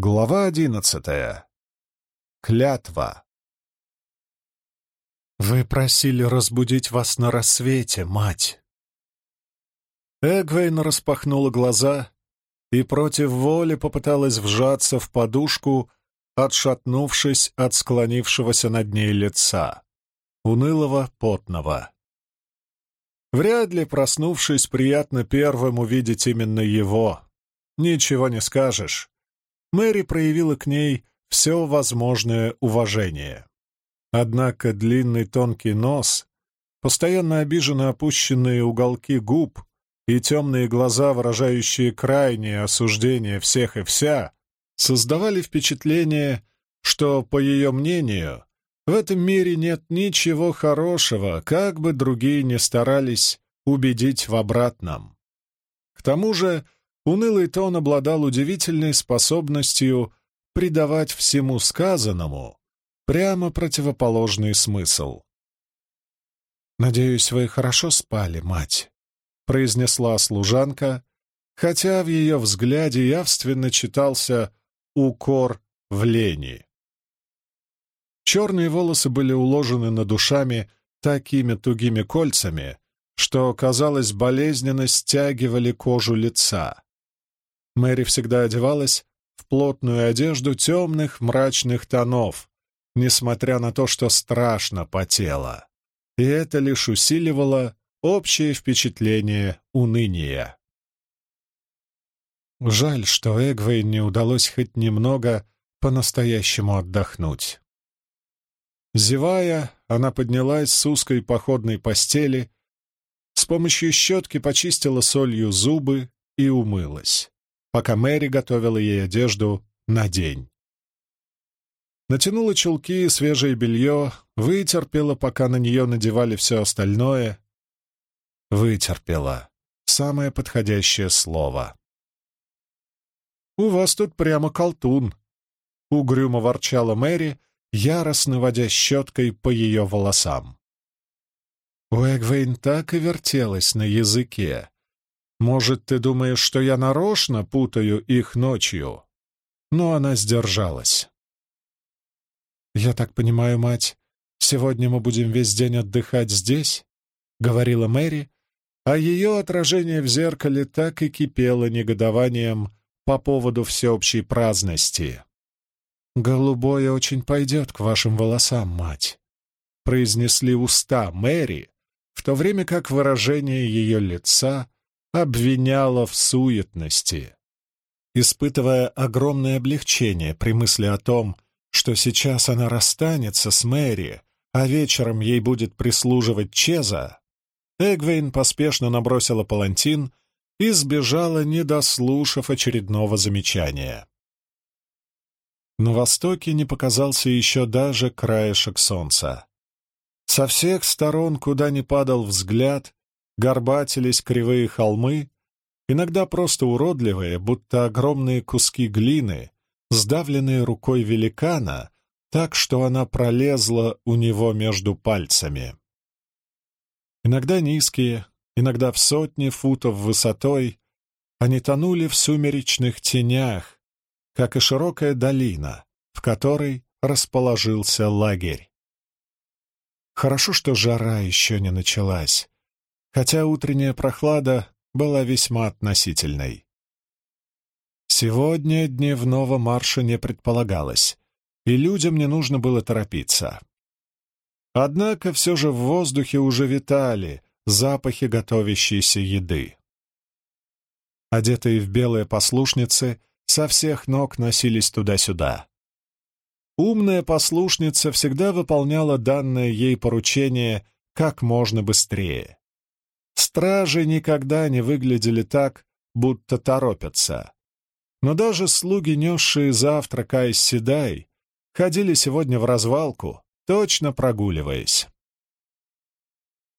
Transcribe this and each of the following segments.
Глава одиннадцатая. Клятва. «Вы просили разбудить вас на рассвете, мать!» Эгвейн распахнула глаза и против воли попыталась вжаться в подушку, отшатнувшись от склонившегося над ней лица, унылого, потного. Вряд ли, проснувшись, приятно первым увидеть именно его. Ничего не скажешь. Мэри проявила к ней все возможное уважение. Однако длинный тонкий нос, постоянно обиженно опущенные уголки губ и темные глаза, выражающие крайнее осуждение всех и вся, создавали впечатление, что, по ее мнению, в этом мире нет ничего хорошего, как бы другие не старались убедить в обратном. К тому же Унылый тон обладал удивительной способностью придавать всему сказанному прямо противоположный смысл. «Надеюсь, вы хорошо спали, мать», — произнесла служанка, хотя в ее взгляде явственно читался укор в лени. Черные волосы были уложены над душами такими тугими кольцами, что, казалось, болезненно стягивали кожу лица. Мэри всегда одевалась в плотную одежду темных мрачных тонов, несмотря на то, что страшно потела. И это лишь усиливало общее впечатление уныния. Жаль, что Эгвейн не удалось хоть немного по-настоящему отдохнуть. Зевая, она поднялась с узкой походной постели, с помощью щетки почистила солью зубы и умылась пока Мэри готовила ей одежду на день. Натянула чулки и свежее белье, вытерпела, пока на нее надевали все остальное. Вытерпела. Самое подходящее слово. «У вас тут прямо колтун», — угрюмо ворчала Мэри, яростно водя щеткой по ее волосам. У Эгвейн так и вертелась на языке, может, ты думаешь, что я нарочно путаю их ночью?» Но она сдержалась. «Я так понимаю, мать, сегодня мы будем весь день отдыхать здесь?» — говорила Мэри, а ее отражение в зеркале так и кипело негодованием по поводу всеобщей праздности. «Голубое очень пойдет к вашим волосам, мать», — произнесли уста Мэри, в то время как выражение ее лица обвиняла в суетности. Испытывая огромное облегчение при мысли о том, что сейчас она расстанется с Мэри, а вечером ей будет прислуживать Чеза, Эгвейн поспешно набросила палантин и сбежала, не дослушав очередного замечания. На востоке не показался еще даже краешек солнца. Со всех сторон, куда ни падал взгляд, горбатились кривые холмы, иногда просто уродливые, будто огромные куски глины, сдавленные рукой великана, так что она пролезла у него между пальцами. Иногда низкие, иногда в сотни футов высотой, они тонули в сумеречных тенях, как и широкая долина, в которой расположился лагерь. Хорошо, что жара еще не началась, хотя утренняя прохлада была весьма относительной. Сегодня дневного марша не предполагалось, и людям не нужно было торопиться. Однако все же в воздухе уже витали запахи готовящейся еды. Одетые в белые послушницы со всех ног носились туда-сюда. Умная послушница всегда выполняла данное ей поручение как можно быстрее. Стражи никогда не выглядели так, будто торопятся. Но даже слуги, несшие завтрак Айс Седай, ходили сегодня в развалку, точно прогуливаясь.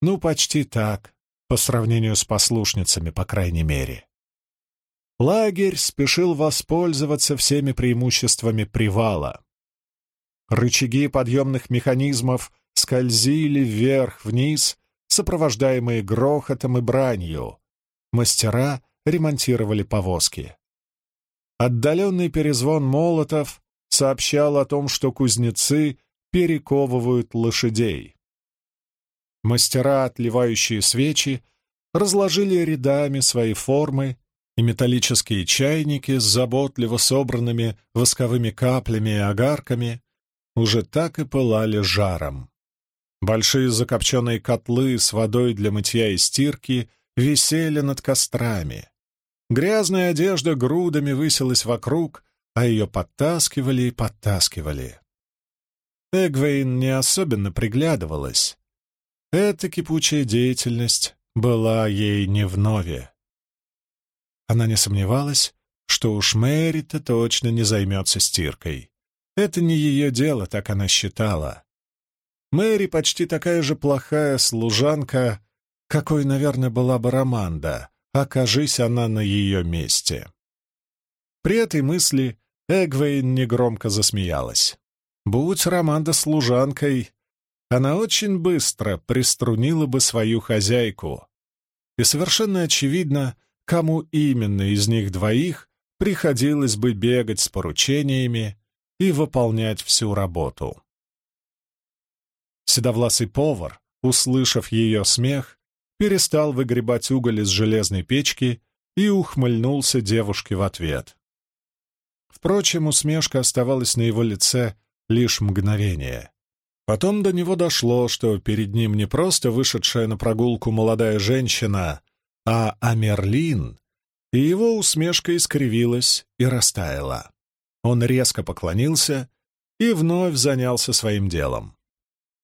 Ну, почти так, по сравнению с послушницами, по крайней мере. Лагерь спешил воспользоваться всеми преимуществами привала. Рычаги подъемных механизмов скользили вверх-вниз, сопровождаемые грохотом и бранью. Мастера ремонтировали повозки. Отдаленный перезвон молотов сообщал о том, что кузнецы перековывают лошадей. Мастера, отливающие свечи, разложили рядами свои формы, и металлические чайники с заботливо собранными восковыми каплями и огарками уже так и пылали жаром. Большие закопченные котлы с водой для мытья и стирки висели над кострами. Грязная одежда грудами высилась вокруг, а ее подтаскивали и подтаскивали. Эгвейн не особенно приглядывалась. Эта кипучая деятельность была ей не вновь. Она не сомневалась, что уж Мэри-то точно не займется стиркой. Это не ее дело, так она считала. Мэри почти такая же плохая служанка, какой, наверное, была бы Романда, окажись она на ее месте. При этой мысли Эгвейн негромко засмеялась. Будь Романда служанкой, она очень быстро приструнила бы свою хозяйку. И совершенно очевидно, кому именно из них двоих приходилось бы бегать с поручениями и выполнять всю работу. Седовласый повар, услышав ее смех, перестал выгребать уголь из железной печки и ухмыльнулся девушке в ответ. Впрочем, усмешка оставалась на его лице лишь мгновение. Потом до него дошло, что перед ним не просто вышедшая на прогулку молодая женщина, а Амерлин, и его усмешка искривилась и растаяла. Он резко поклонился и вновь занялся своим делом.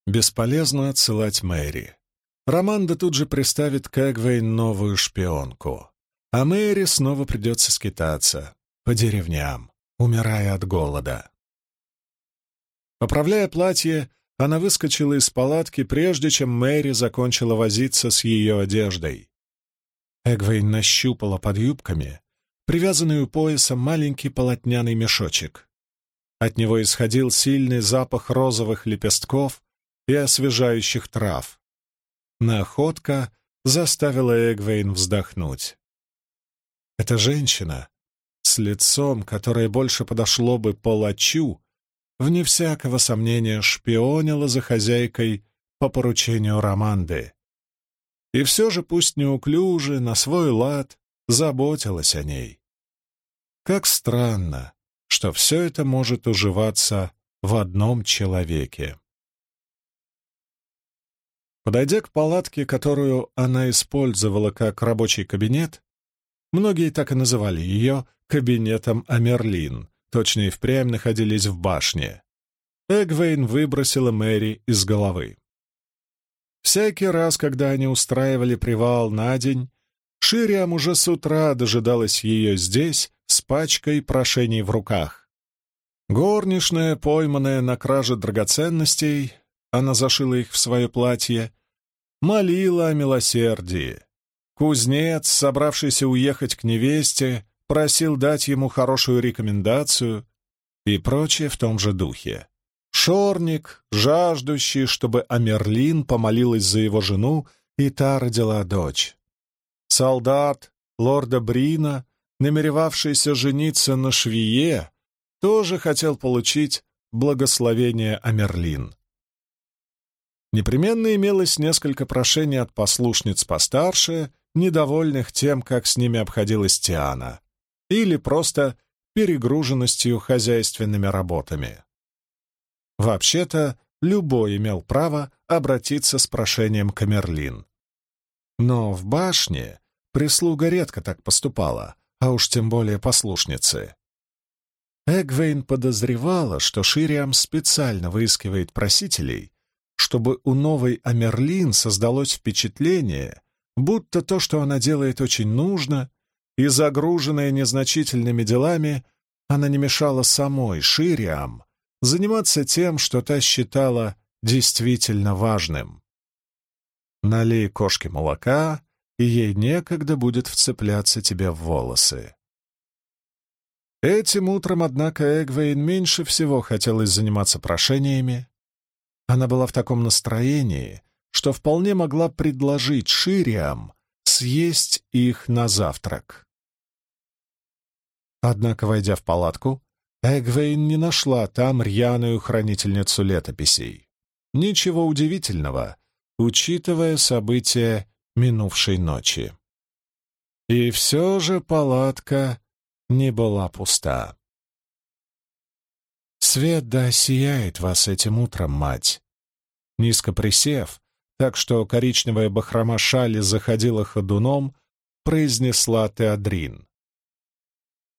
Бесполезно отсылать Мэри. Романда тут же приставит к Эгвейн новую шпионку. А Мэри снова придется скитаться по деревням, умирая от голода. Поправляя платье, она выскочила из палатки, прежде чем Мэри закончила возиться с ее одеждой. Эгвейн нащупала под юбками привязанный у пояса маленький полотняный мешочек. От него исходил сильный запах розовых лепестков и освежающих трав. Находка заставила Эгвейн вздохнуть. Эта женщина с лицом, которое больше подошло бы палачу, вне всякого сомнения шпионила за хозяйкой по поручению Романды. И все же, пусть неуклюже, на свой лад, заботилась о ней. Как странно, что все это может уживаться в одном человеке. Подойдя к палатке, которую она использовала как рабочий кабинет, многие так и называли ее кабинетом Амерлин, точно и впрямь находились в башне. Эгвейн выбросила Мэри из головы. Всякий раз, когда они устраивали привал на день, Шириам уже с утра дожидалась ее здесь с пачкой прошений в руках. Горничная, пойманная на краже драгоценностей, она зашила их в свое платье, молила о милосердии. Кузнец, собравшийся уехать к невесте, просил дать ему хорошую рекомендацию и прочее в том же духе. Шорник, жаждущий, чтобы Амерлин помолилась за его жену, и та родила дочь. Солдат лорда Брина, намеревавшийся жениться на швее, тоже хотел получить благословение Амерлин. Непременно имелось несколько прошений от послушниц постарше, недовольных тем, как с ними обходилась Тиана, или просто перегруженностью хозяйственными работами. Вообще-то, любой имел право обратиться с прошением к Камерлин. Но в башне прислуга редко так поступала, а уж тем более послушницы. Эгвейн подозревала, что Шириам специально выискивает просителей, чтобы у новой Амерлин создалось впечатление, будто то, что она делает, очень нужно, и, загруженная незначительными делами, она не мешала самой Шириам заниматься тем, что та считала действительно важным. Налей кошке молока, и ей некогда будет вцепляться тебе в волосы. Этим утром, однако, Эгвейн меньше всего хотелось заниматься прошениями, она была в таком настроении, что вполне могла предложить Шириам съесть их на завтрак. Однако, войдя в палатку, Эгвейн не нашла там рьяную хранительницу летописей. Ничего удивительного, учитывая события минувшей ночи. И все же палатка не была пуста. «Свет да сияет вас этим утром, мать!» Низко присев, так что коричневая бахрома шали заходила ходуном, произнесла Теодрин.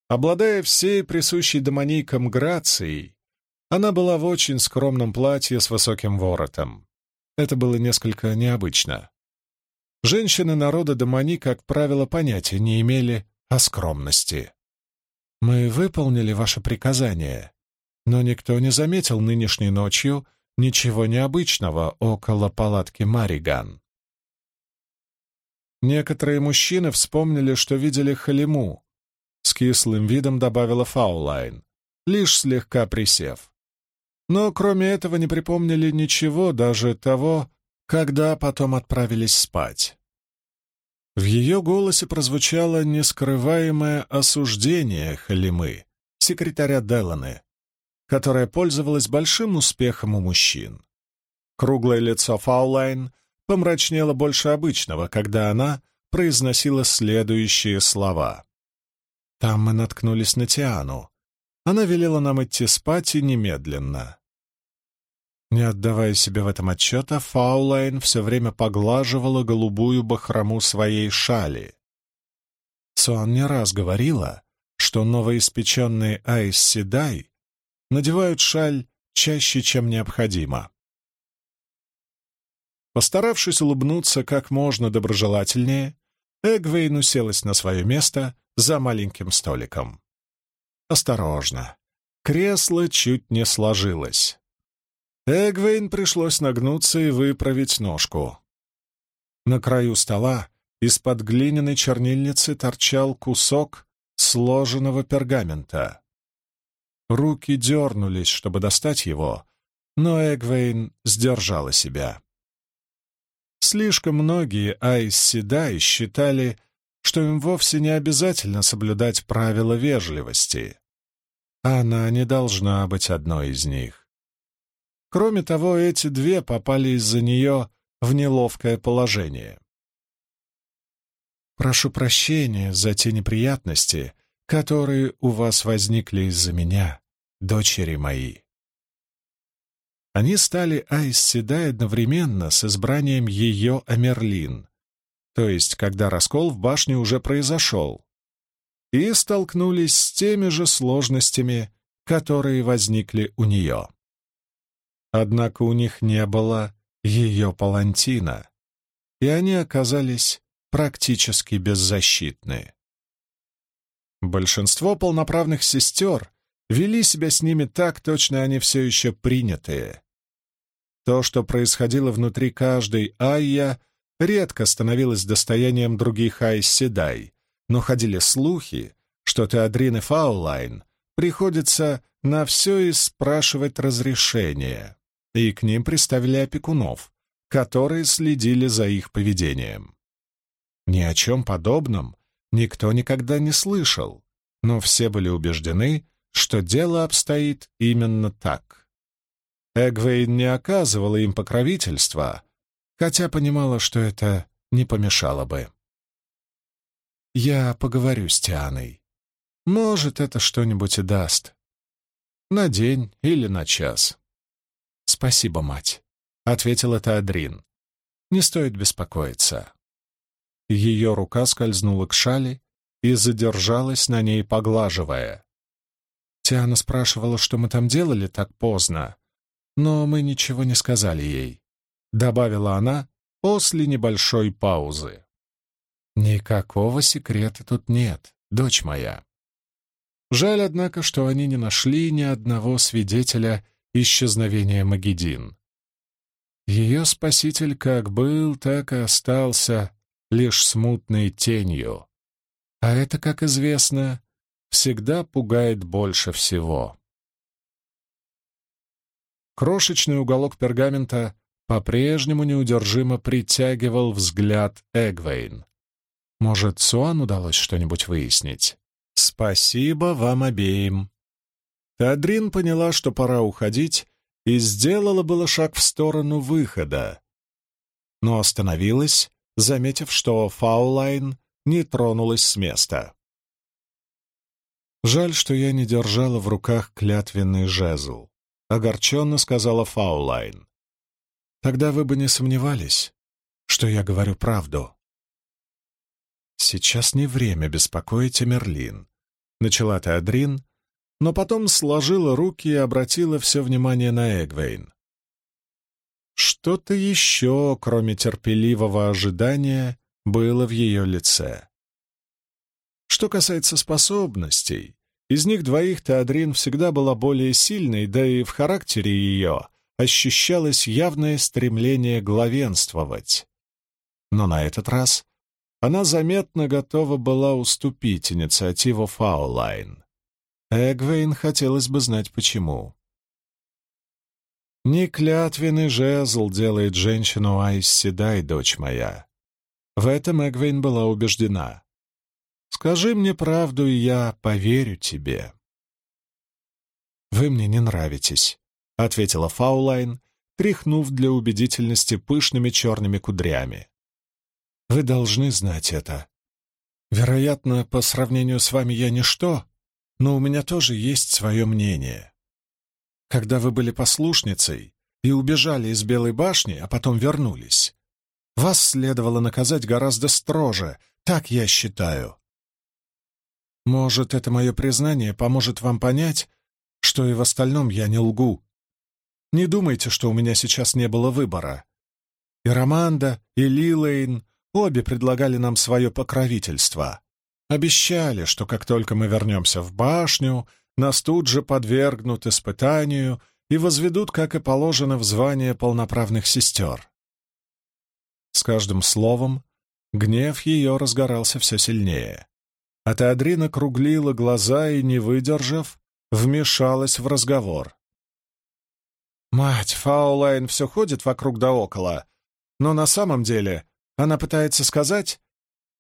Обладая всей присущей домоникам грацией, она была в очень скромном платье с высоким воротом. Это было несколько необычно. Женщины народа Домани, как правило, понятия не имели о скромности. «Мы выполнили ваше приказание, но никто не заметил нынешней ночью ничего необычного около палатки Мариган». Некоторые мужчины вспомнили, что видели Халиму. С кислым видом добавила Фаулайн, лишь слегка присев. Но кроме этого не припомнили ничего, даже того, когда потом отправились спать. В ее голосе прозвучало нескрываемое осуждение Халимы, секретаря Деланы, которая пользовалась большим успехом у мужчин. Круглое лицо Фаулайн помрачнело больше обычного, когда она произносила следующие слова. «Там мы наткнулись на Тиану. Она велела нам идти спать и немедленно. Не отдавая себе в этом отчета, Фаулайн все время поглаживала голубую бахрому своей шали. Суан не раз говорила, что новоиспеченные Айс Седай надевают шаль чаще, чем необходимо. Постаравшись улыбнуться как можно доброжелательнее, Эгвейн уселась на свое место за маленьким столиком. Осторожно. Кресло чуть не сложилось. Эгвейн пришлось нагнуться и выправить ножку. На краю стола из-под глиняной чернильницы торчал кусок сложенного пергамента. Руки дернулись, чтобы достать его, но Эгвейн сдержала себя. Слишком многие Айс Седай считали, что им вовсе не обязательно соблюдать правила вежливости. Она не должна быть одной из них. Кроме того, эти две попали из-за нее в неловкое положение. «Прошу прощения за те неприятности, которые у вас возникли из-за меня, дочери мои». Они стали Айс Седай одновременно с избранием ее Амерлин, то есть когда раскол в башне уже произошел, и столкнулись с теми же сложностями, которые возникли у нее. Однако у них не было ее палантина, и они оказались практически беззащитны. Большинство полноправных сестер вели себя с ними так, точно они все еще принятые. То, что происходило внутри каждой Айя, редко становилось достоянием других Айс-Седай, но ходили слухи, что Теодрин и Фаулайн приходится на все и спрашивать разрешения и к ним приставили опекунов, которые следили за их поведением. Ни о чем подобном никто никогда не слышал, но все были убеждены, что дело обстоит именно так. Эгвейн не оказывала им покровительства, хотя понимала, что это не помешало бы. «Я поговорю с Тианой. Может, это что-нибудь и даст. На день или на час». «Спасибо, мать», — ответила Теодрин. «Не стоит беспокоиться». Ее рука скользнула к шали и задержалась на ней, поглаживая. Тиана спрашивала, что мы там делали так поздно, но мы ничего не сказали ей, — добавила она после небольшой паузы. «Никакого секрета тут нет, дочь моя». Жаль, однако, что они не нашли ни одного свидетеля исчезновения Магедин. Ее спаситель как был, так и остался лишь смутной тенью. А это, как известно, всегда пугает больше всего. Крошечный уголок пергамента по-прежнему неудержимо притягивал взгляд Эгвейн. Может, Суан удалось что-нибудь выяснить? «Спасибо вам обеим». Теодрин поняла, что пора уходить, и сделала было шаг в сторону выхода, но остановилась, заметив, что Фаулайн не тронулась с места. «Жаль, что я не держала в руках клятвенный жезл», — огорченно сказала Фаулайн. «Тогда вы бы не сомневались, что я говорю правду». «Сейчас не время беспокоить Эмерлин», — начала Теодрин, но потом сложила руки и обратила все внимание на Эгвейн. Что-то еще, кроме терпеливого ожидания, было в ее лице. Что касается способностей, из них двоих Теодрин всегда была более сильной, да и в характере ее ощущалось явное стремление главенствовать. Но на этот раз она заметно готова была уступить инициативу Фаулайн. Эгвейн хотелось бы знать, почему. «Не клятвенный жезл делает женщину Айс Седай, дочь моя». В этом Эгвейн была убеждена. Скажи мне правду, и я поверю тебе». «Вы мне не нравитесь», — ответила Фаулайн, тряхнув для убедительности пышными черными кудрями. «Вы должны знать это. Вероятно, по сравнению с вами я ничто, но у меня тоже есть свое мнение. Когда вы были послушницей и убежали из Белой башни, а потом вернулись, вас следовало наказать гораздо строже, так я считаю. Может, это мое признание поможет вам понять, что и в остальном я не лгу. Не думайте, что у меня сейчас не было выбора. И Романда, и Лилейн обе предлагали нам свое покровительство. Обещали, что как только мы вернемся в башню, нас тут же подвергнут испытанию и возведут, как и положено, в звание полноправных сестер. С каждым словом гнев ее разгорался все сильнее. А Теодрина круглила глаза и, не выдержав, вмешалась в разговор. «Мать, Фаулайн все ходит вокруг да около, но на самом деле она пытается сказать,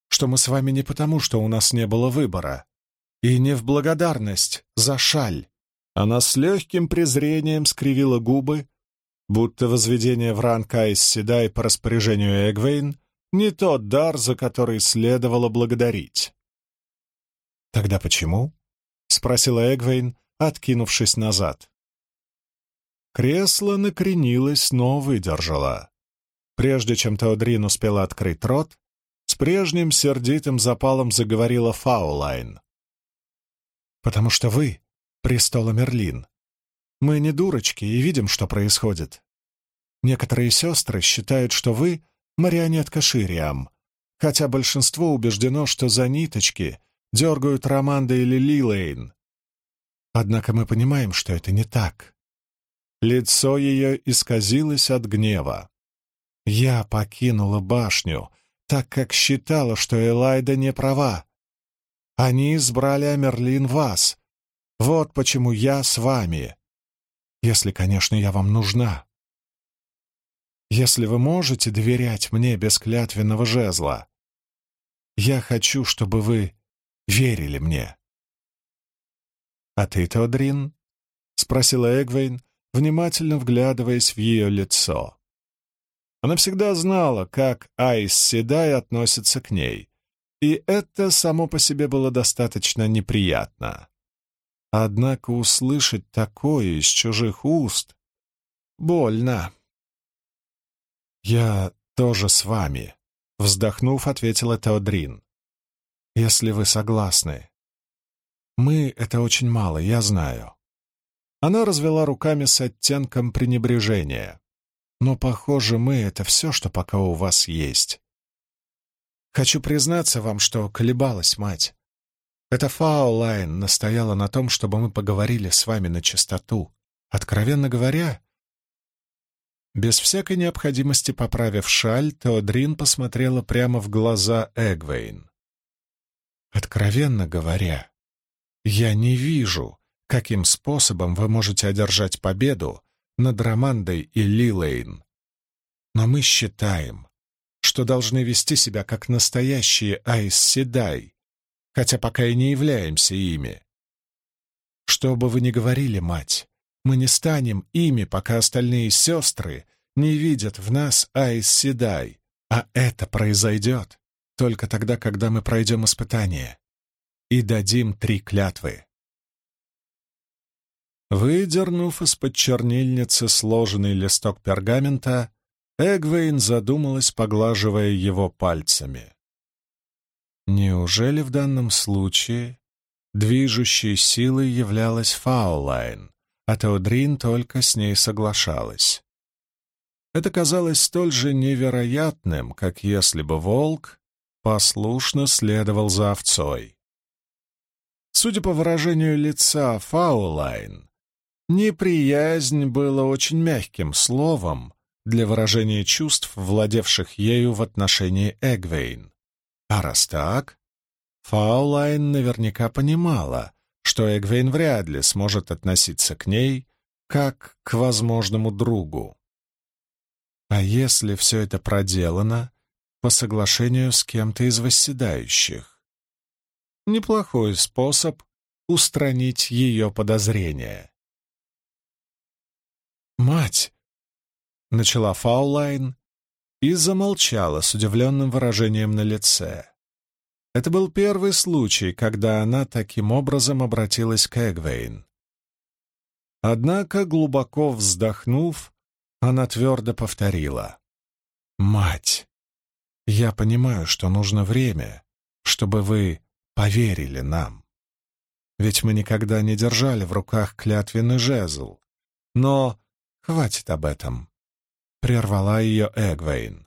что мы с вами не потому, что у нас не было выбора, и не в благодарность за шаль». Она с легким презрением скривила губы, будто возведение в ранг Айс Седай по распоряжению Эгвейн не тот дар, за который следовало благодарить. «Тогда почему?» — спросила Эгвейн, откинувшись назад. Кресло накренилось, но выдержало. Прежде чем Теодрин успела открыть рот, с прежним сердитым запалом заговорила Фаулайн. «Потому что вы — престола Мерлин. Мы не дурочки и видим, что происходит. Некоторые сестры считают, что вы — марионетка Шириам, хотя большинство убеждено, что за ниточки дергают Романда или Лилейн. Однако мы понимаем, что это не так. Лицо ее исказилось от гнева. Я покинула башню, так как считала, что Элайда не права. Они избрали Амерлин вас. Вот почему я с вами. Если, конечно, я вам нужна. Если вы можете доверять мне без клятвенного жезла, я хочу, чтобы вы верили мне. «А ты, Теодрин?» — спросила Эгвейн, внимательно вглядываясь в ее лицо. Она всегда знала, как Айс Седай относится к ней, и это само по себе было достаточно неприятно. Однако услышать такое из чужих уст больно. «Я тоже с вами», — вздохнув, ответила Теодрин если вы согласны. Мы — это очень мало, я знаю. Она развела руками с оттенком пренебрежения. Но, похоже, мы — это все, что пока у вас есть. Хочу признаться вам, что колебалась мать. Эта Фаулайн настояла на том, чтобы мы поговорили с вами на чистоту. Откровенно говоря, без всякой необходимости поправив шаль, Теодрин посмотрела прямо в глаза Эгвейн. Откровенно говоря, я не вижу, каким способом вы можете одержать победу над Романдой и Лилейн. Но мы считаем, что должны вести себя как настоящие Айс Седай, хотя пока и не являемся ими. Что бы вы ни говорили, мать, мы не станем ими, пока остальные сестры не видят в нас Айс Седай, а это произойдет только тогда, когда мы пройдем испытание и дадим три клятвы. Выдернув из-под чернильницы сложенный листок пергамента, Эгвейн задумалась, поглаживая его пальцами. Неужели в данном случае движущей силой являлась Фаулайн, а Теодрин только с ней соглашалась? Это казалось столь же невероятным, как если бы волк послушно следовал за овцой. Судя по выражению лица Фаулайн, неприязнь было очень мягким словом для выражения чувств, владевших ею в отношении Эгвейн. А раз так, Фаулайн наверняка понимала, что Эгвейн вряд ли сможет относиться к ней как к возможному другу. А если все это проделано по соглашению с кем-то из восседающих? Неплохой способ устранить ее подозрения. «Мать!» — начала Фаулайн и замолчала с удивленным выражением на лице. Это был первый случай, когда она таким образом обратилась к Эгвейн. Однако, глубоко вздохнув, она твердо повторила. «Мать, я понимаю, что нужно время, чтобы вы поверили нам. Ведь мы никогда не держали в руках клятвенный жезл. Но хватит об этом», — прервала ее Эгвейн.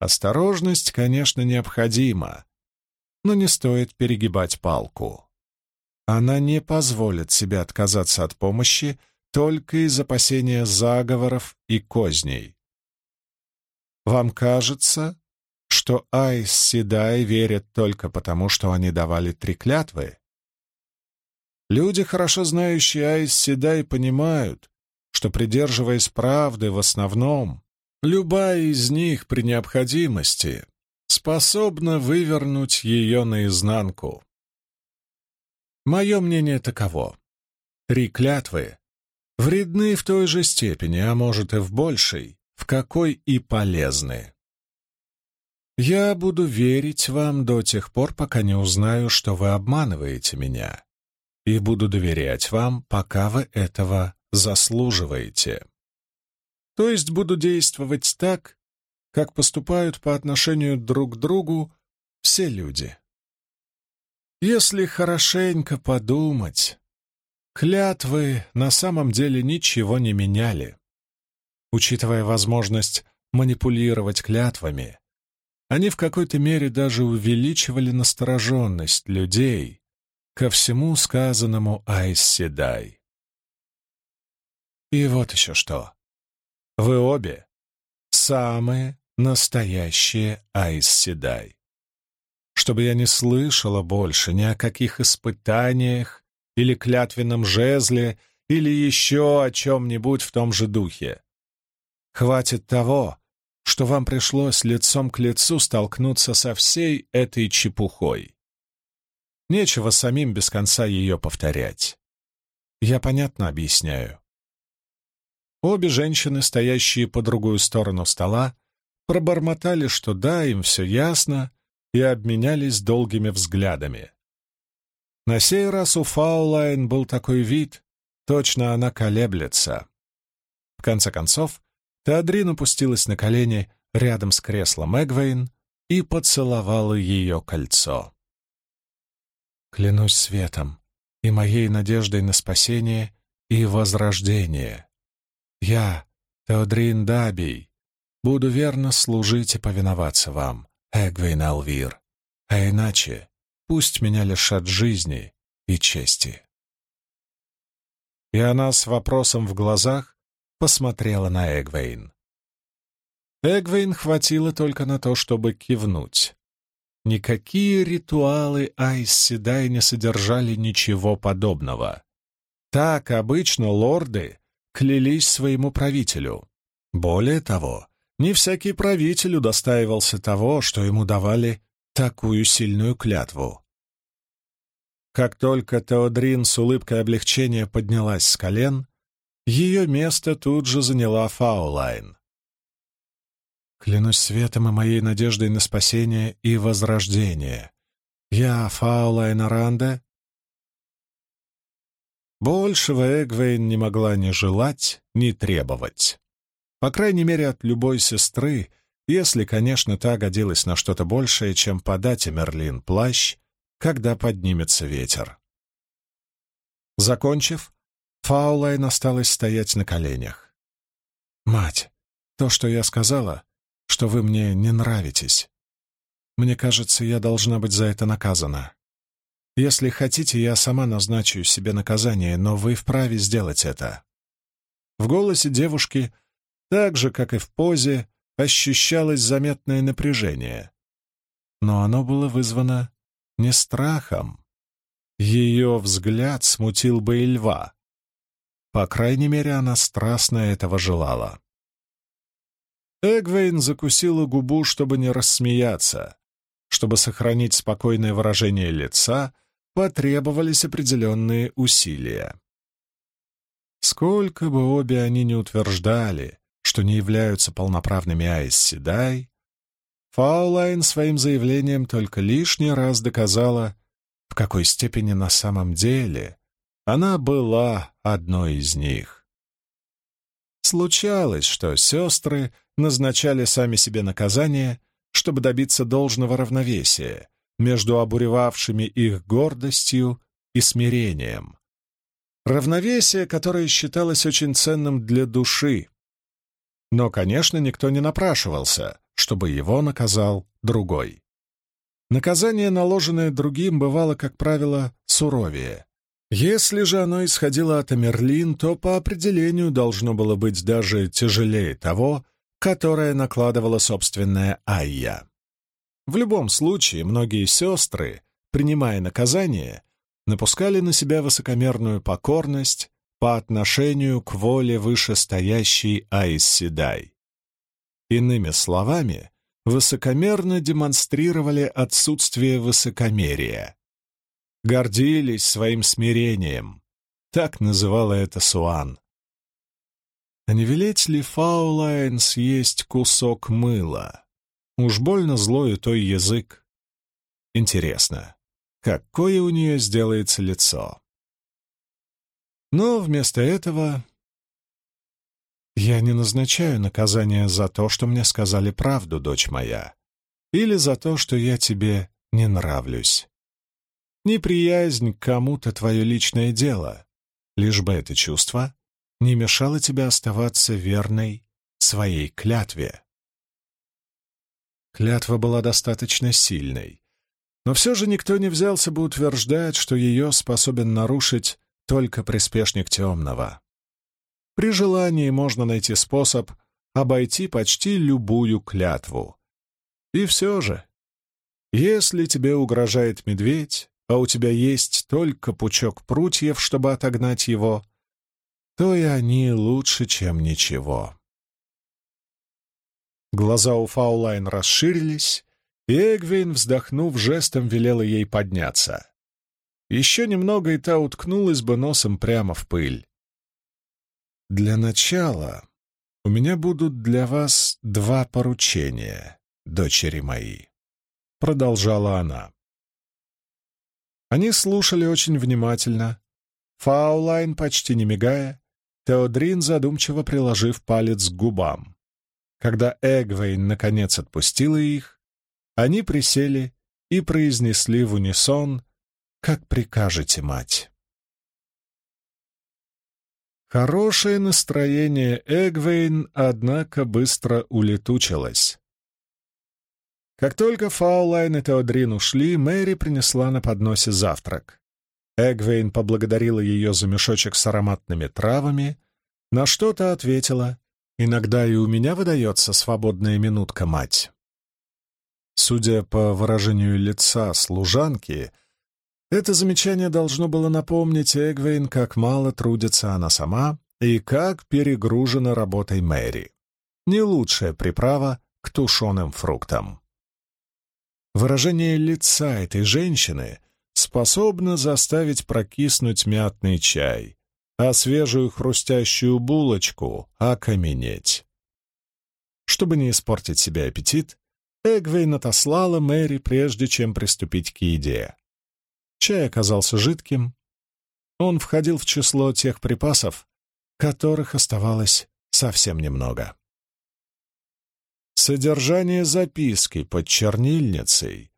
Осторожность, конечно, необходима, но не стоит перегибать палку. Она не позволит себе отказаться от помощи, только из опасения заговоров и козней. Вам кажется, что Айс Седай верят только потому, что они давали три клятвы? Люди, хорошо знающие Айс Седай, понимают, что, придерживаясь правды в основном, любая из них при необходимости способна вывернуть ее наизнанку. Мое мнение таково. Три клятвы вредны в той же степени, а может и в большей, в какой и полезны. Я буду верить вам до тех пор, пока не узнаю, что вы обманываете меня, и буду доверять вам, пока вы этого заслуживаете. То есть буду действовать так, как поступают по отношению друг к другу все люди. Если хорошенько подумать, Клятвы на самом деле ничего не меняли. Учитывая возможность манипулировать клятвами, они в какой-то мере даже увеличивали настороженность людей ко всему сказанному Айсседай. И вот еще что. Вы обе самые настоящие Айсседай. Чтобы я не слышала больше ни о каких испытаниях или клятвенном жезле, или еще о чем-нибудь в том же духе. Хватит того, что вам пришлось лицом к лицу столкнуться со всей этой чепухой. Нечего самим без конца ее повторять. Я понятно объясняю. Обе женщины, стоящие по другую сторону стола, пробормотали, что да, им все ясно, и обменялись долгими взглядами. На сей раз у Фаулайн был такой вид, точно она колеблется. В конце концов, Теодрин опустилась на колени рядом с креслом Эгвейн и поцеловала ее кольцо. «Клянусь светом и моей надеждой на спасение и возрождение. Я, Теодрин Дабий, буду верно служить и повиноваться вам, Эгвейн Алвир, а иначе Пусть меня лишат жизни и чести. И она с вопросом в глазах посмотрела на Эгвейн. Эгвейн хватило только на то, чтобы кивнуть. Никакие ритуалы Айсседай не содержали ничего подобного. Так обычно лорды клялись своему правителю. Более того, не всякий правитель удостаивался того, что ему давали такую сильную клятву. Как только Теодрин с улыбкой облегчения поднялась с колен, ее место тут же заняла Фаулайн. «Клянусь светом и моей надеждой на спасение и возрождение. Я, Фаулайн Аранда...» Большего Эгвейн не могла ни желать, ни требовать. По крайней мере, от любой сестры, если, конечно, та годилась на что-то большее, чем подать Эмерлин плащ, когда поднимется ветер. Закончив, Фаулайн осталась стоять на коленях. «Мать, то, что я сказала, что вы мне не нравитесь. Мне кажется, я должна быть за это наказана. Если хотите, я сама назначу себе наказание, но вы вправе сделать это». В голосе девушки — так же, как и в позе, ощущалось заметное напряжение. Но оно было вызвано не страхом. Ее взгляд смутил бы и льва. По крайней мере, она страстно этого желала. Эгвейн закусила губу, чтобы не рассмеяться. Чтобы сохранить спокойное выражение лица, потребовались определенные усилия. Сколько бы обе они ни утверждали, что не являются полноправными Айс Седай, Фаулайн своим заявлением только лишний раз доказала, в какой степени на самом деле она была одной из них. Случалось, что сестры назначали сами себе наказание, чтобы добиться должного равновесия между обуревавшими их гордостью и смирением. Равновесие, которое считалось очень ценным для души, но, конечно, никто не напрашивался, чтобы его наказал другой. Наказание, наложенное другим, бывало, как правило, суровее. Если же оно исходило от Амерлин, то по определению должно было быть даже тяжелее того, которое накладывала собственная Айя. В любом случае, многие сестры, принимая наказание, напускали на себя высокомерную покорность по отношению к воле вышестоящей Айсседай. Иными словами, высокомерно демонстрировали отсутствие высокомерия. Гордились своим смирением. Так называла это Суан. А не велеть ли Фаулайн съесть кусок мыла? Уж больно злой той язык. Интересно, какое у нее сделается лицо? Но вместо этого я не назначаю наказание за то, что мне сказали правду, дочь моя, или за то, что я тебе не нравлюсь. Неприязнь к кому-то — твое личное дело, лишь бы это чувство не мешало тебе оставаться верной своей клятве. Клятва была достаточно сильной, но все же никто не взялся бы утверждать, что ее способен нарушить только приспешник темного. При желании можно найти способ обойти почти любую клятву. И все же, если тебе угрожает медведь, а у тебя есть только пучок прутьев, чтобы отогнать его, то и они лучше, чем ничего. Глаза у Фаулайн расширились, и Эгвин, вздохнув, жестом велела ей подняться. Еще немного, и та уткнулась бы носом прямо в пыль. «Для начала у меня будут для вас два поручения, дочери мои», — продолжала она. Они слушали очень внимательно. Фаулайн, почти не мигая, Теодрин, задумчиво приложив палец к губам. Когда Эгвейн наконец отпустила их, они присели и произнесли в унисон как прикажете, мать. Хорошее настроение Эгвейн, однако, быстро улетучилось. Как только Фаулайн и Теодрин ушли, Мэри принесла на подносе завтрак. Эгвейн поблагодарила ее за мешочек с ароматными травами, на что-то ответила. «Иногда и у меня выдается свободная минутка, мать». Судя по выражению лица служанки, это замечание должно было напомнить Эгвейн, как мало трудится она сама и как перегружена работой Мэри. Не лучшая приправа к тушеным фруктам. Выражение лица этой женщины способна заставить прокиснуть мятный чай, а свежую хрустящую булочку окаменеть. Чтобы не испортить себе аппетит, Эгвейн отослала Мэри, прежде чем приступить к еде. Чай оказался жидким. Он входил в число тех припасов, которых оставалось совсем немного. Содержание записки под чернильницей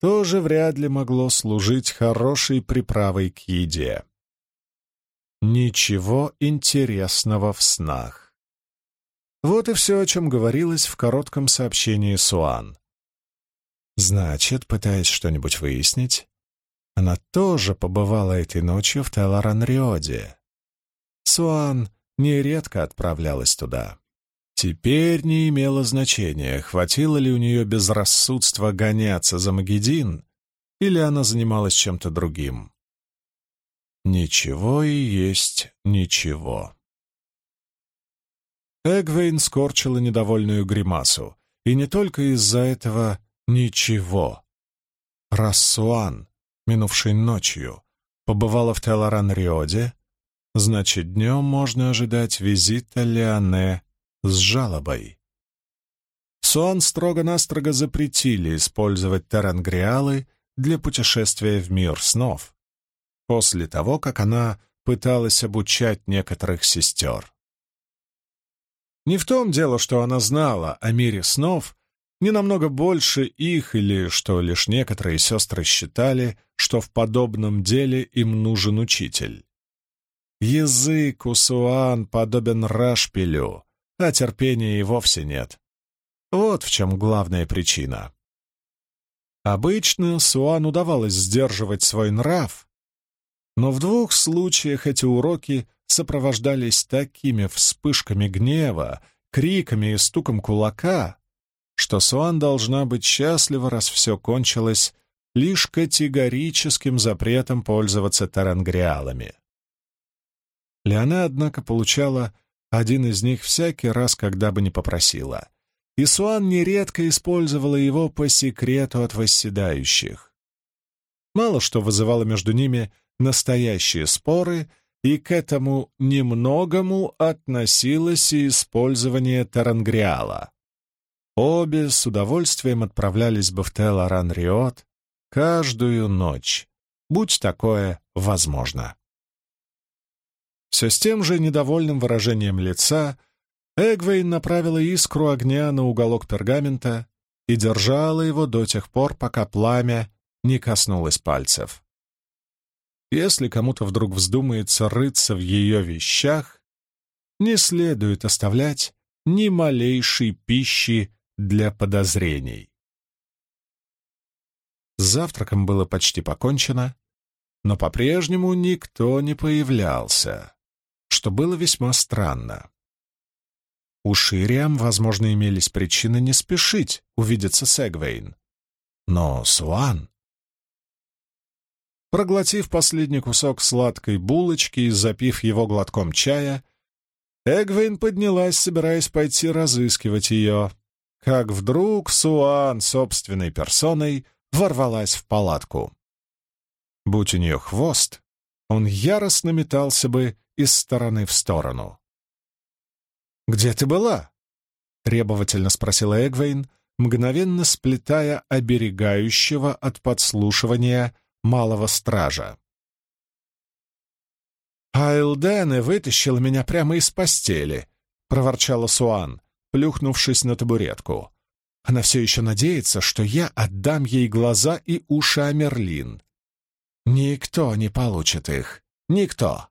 тоже вряд ли могло служить хорошей приправой к еде. Ничего интересного в снах. Вот и все, о чем говорилось в коротком сообщении Суан. Значит, пытаясь что-нибудь выяснить, она тоже побывала этой ночью в Теларанриоде. Суан нередко отправлялась туда. Теперь не имело значения, хватило ли у нее безрассудства гоняться за Магедин, или она занималась чем-то другим. Ничего и есть ничего. Эгвейн скорчила недовольную гримасу, и не только из-за этого ничего. Рассуан, минувшей ночью, побывала в Телоран-Риоде, значит, днем можно ожидать визита Леоне с жалобой. Суан строго-настрого запретили использовать тарангриалы для путешествия в мир снов, после того, как она пыталась обучать некоторых сестер. Не в том дело, что она знала о мире снов, не намного больше их или что лишь некоторые сестры считали, что в подобном деле им нужен учитель. Язык у Суан подобен рашпилю, а терпения и вовсе нет. Вот в чем главная причина. Обычно Суан удавалось сдерживать свой нрав, но в двух случаях эти уроки сопровождались такими вспышками гнева, криками и стуком кулака, что Суан должна быть счастлива, раз все кончилось лишь категорическим запретом пользоваться тарангриалами. Леона, однако, получала один из них всякий раз, когда бы не попросила. И Суан нередко использовала его по секрету от восседающих. Мало что вызывало между ними настоящие споры, и к этому немногому относилось и использование тарангриала. Обе с удовольствием отправлялись бы в Теларан-Риот каждую ночь, будь такое возможно. Все с тем же недовольным выражением лица Эгвейн направила искру огня на уголок пергамента и держала его до тех пор, пока пламя не коснулось пальцев. Если кому-то вдруг вздумается рыться в ее вещах, не следует оставлять ни малейшей пищи для подозрений. С завтраком было почти покончено, но по-прежнему никто не появлялся что было весьма странно. У Шириам, возможно, имелись причины не спешить увидеться с Эгвейн. Но Суан... Проглотив последний кусок сладкой булочки и запив его глотком чая, Эгвейн поднялась, собираясь пойти разыскивать ее, как вдруг Суан собственной персоной ворвалась в палатку. Будь у нее хвост, он яростно метался бы из стороны в сторону. «Где ты была?» — требовательно спросила Эгвейн, мгновенно сплетая оберегающего от подслушивания малого стража. «Айлдене вытащил меня прямо из постели», — проворчала Суан, плюхнувшись на табуретку. «Она все еще надеется, что я отдам ей глаза и уши Амерлин. Никто не получит их. Никто!»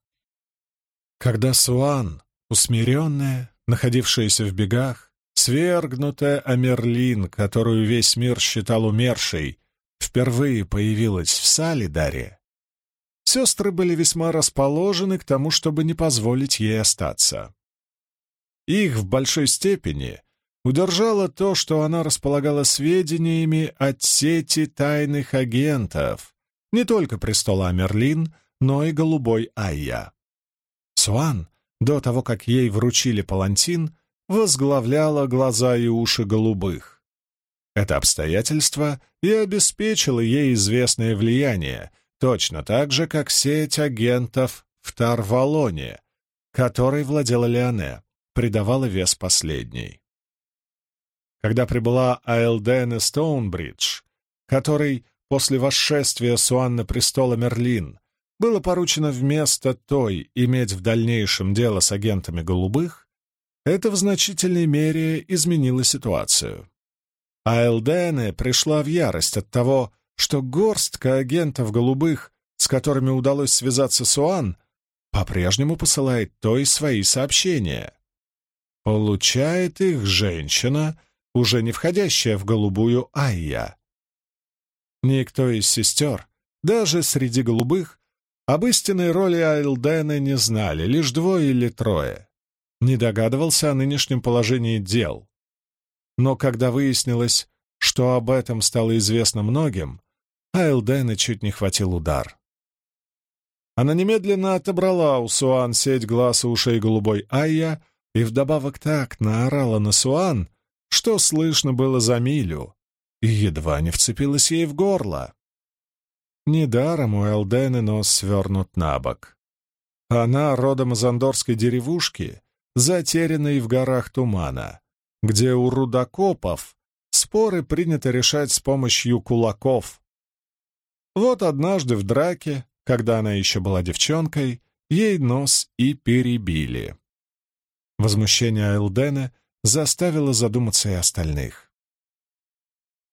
Когда Суан, усмиренная, находившаяся в бегах, свергнутая Амерлин, которую весь мир считал умершей, впервые появилась в Салидаре, сестры были весьма расположены к тому, чтобы не позволить ей остаться. Их в большой степени удержало то, что она располагала сведениями от сети тайных агентов, не только престола Амерлин, но и голубой Айя. Суан, до того, как ей вручили палантин, возглавляла глаза и уши голубых. Это обстоятельство и обеспечило ей известное влияние, точно так же, как сеть агентов в Тарвалоне, которой владела Леоне, придавала вес последней. Когда прибыла Айлден и Стоунбридж, который после восшествия Суан на престола Мерлин было поручено вместо той иметь в дальнейшем дело с агентами голубых, это в значительной мере изменило ситуацию. Айлдене пришла в ярость от того, что горстка агентов голубых, с которыми удалось связаться Суан, по-прежнему посылает той свои сообщения. Получает их женщина, уже не входящая в голубую Айя. Никто из сестер, даже среди голубых, об истинной роли Айлдена не знали, лишь двое или трое. Не догадывался о нынешнем положении дел. Но когда выяснилось, что об этом стало известно многим, Айлдена чуть не хватил удар. Она немедленно отобрала у Суан сеть глаз и ушей голубой Айя и вдобавок так наорала на Суан, что слышно было за милю, и едва не вцепилась ей в горло. Недаром у Элдены нос свернут на бок. Она родом из андорской деревушки, затерянной в горах тумана, где у рудокопов споры принято решать с помощью кулаков. Вот однажды в драке, когда она еще была девчонкой, ей нос и перебили. Возмущение Айлдена заставило задуматься и остальных.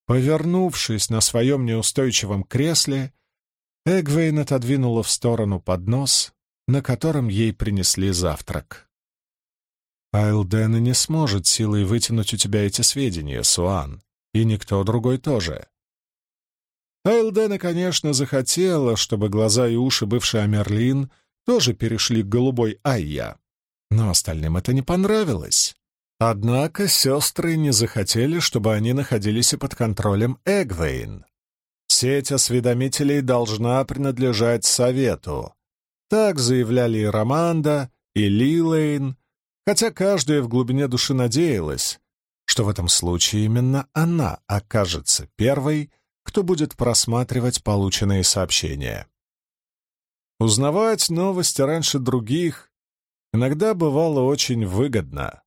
Повернувшись на своем неустойчивом кресле, Эгвейн отодвинула в сторону поднос, на котором ей принесли завтрак. «Айлдена не сможет силой вытянуть у тебя эти сведения, Суан, и никто другой тоже». Айлдена, конечно, захотела, чтобы глаза и уши бывшей Амерлин тоже перешли к голубой Айя, но остальным это не понравилось. Однако сестры не захотели, чтобы они находились и под контролем Эгвейн. Сеть осведомителей должна принадлежать Совету. Так заявляли и Романда, и Лилейн, хотя каждая в глубине души надеялась, что в этом случае именно она окажется первой, кто будет просматривать полученные сообщения. Узнавать новости раньше других иногда бывало очень выгодно.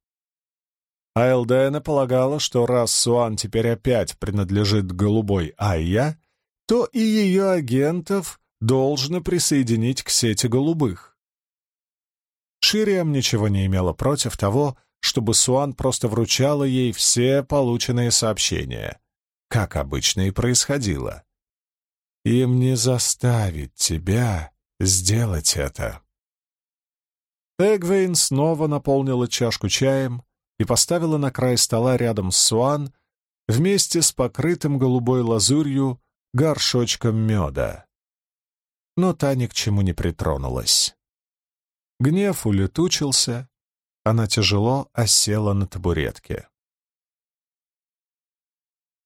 Айлдена полагала, что раз Суан теперь опять принадлежит голубой Айя, то и ее агентов должно присоединить к сети голубых. Шириам ничего не имела против того, чтобы Суан просто вручала ей все полученные сообщения, как обычно и происходило. Им не заставить тебя сделать это. Эгвейн снова наполнила чашку чаем, и поставила на край стола рядом с Суан вместе с покрытым голубой лазурью горшочком меда. Но та ни к чему не притронулась. Гнев улетучился, она тяжело осела на табуретке.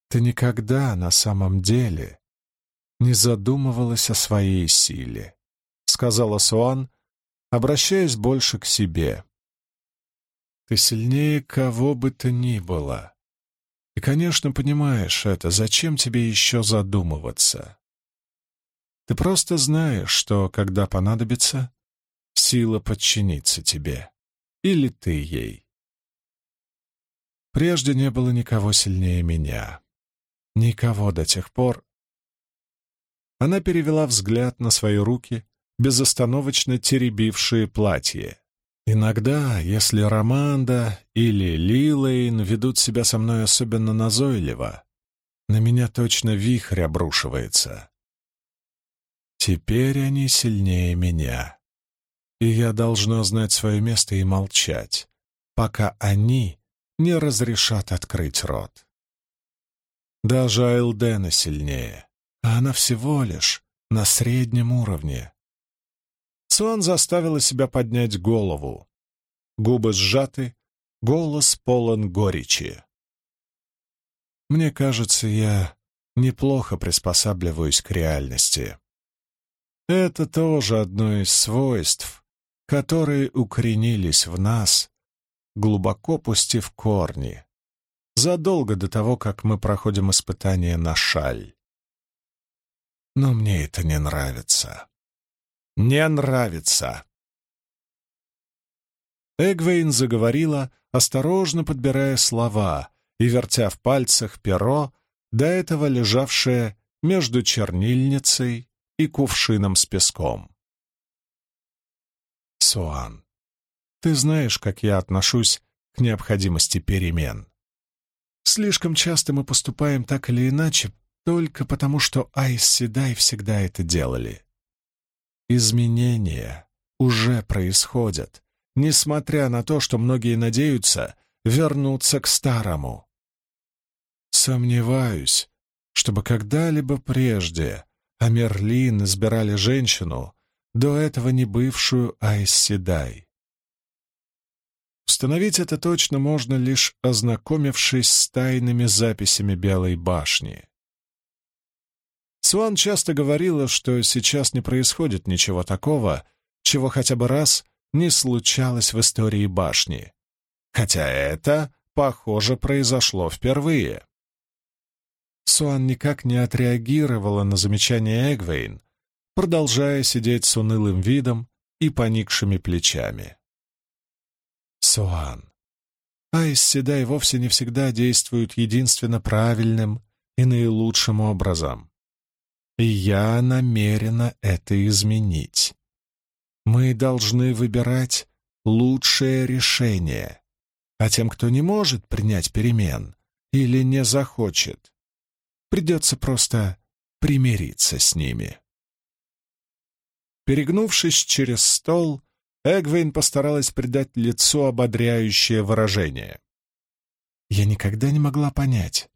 «Ты никогда на самом деле не задумывалась о своей силе», — сказала Суан, обращаясь больше к себе. Ты сильнее кого бы то ни было. И, конечно, понимаешь это. Зачем тебе еще задумываться? Ты просто знаешь, что, когда понадобится, сила подчинится тебе. Или ты ей. Прежде не было никого сильнее меня. Никого до тех пор. Она перевела взгляд на свои руки, безостановочно теребившие платье. Иногда, если Романда или Лилейн ведут себя со мной особенно назойливо, на меня точно вихрь обрушивается. Теперь они сильнее меня, и я должна знать свое место и молчать, пока они не разрешат открыть рот. Даже Айлдена сильнее, а она всего лишь на среднем уровне. Сон заставила себя поднять голову. Губы сжаты, голос полон горечи. Мне кажется, я неплохо приспосабливаюсь к реальности. Это тоже одно из свойств, которые укоренились в нас, глубоко пустив корни, задолго до того, как мы проходим испытания на шаль. Но мне это не нравится. Не нравится. Эгвейн заговорила, осторожно подбирая слова и вертя в пальцах перо, до этого лежавшее между чернильницей и кувшином с песком. Суан, ты знаешь, как я отношусь к необходимости перемен. Слишком часто мы поступаем так или иначе только потому, что Айс Седай всегда это делали. Изменения уже происходят, несмотря на то, что многие надеются вернуться к старому. Сомневаюсь, чтобы когда-либо прежде Амерлин избирали женщину, до этого не бывшую Айс Седай. Установить это точно можно, лишь ознакомившись с тайными записями Белой башни. Суан часто говорила, что сейчас не происходит ничего такого, чего хотя бы раз не случалось в истории башни. Хотя это, похоже, произошло впервые. Суан никак не отреагировала на замечание Эгвейн, продолжая сидеть с унылым видом и поникшими плечами. Суан. Айс Седай вовсе не всегда действуют единственно правильным и наилучшим образом. И я намерена это изменить. Мы должны выбирать лучшее решение, а тем, кто не может принять перемен или не захочет, придется просто примириться с ними. Перегнувшись через стол, Эгвейн постаралась придать лицу ободряющее выражение. Я никогда не могла понять,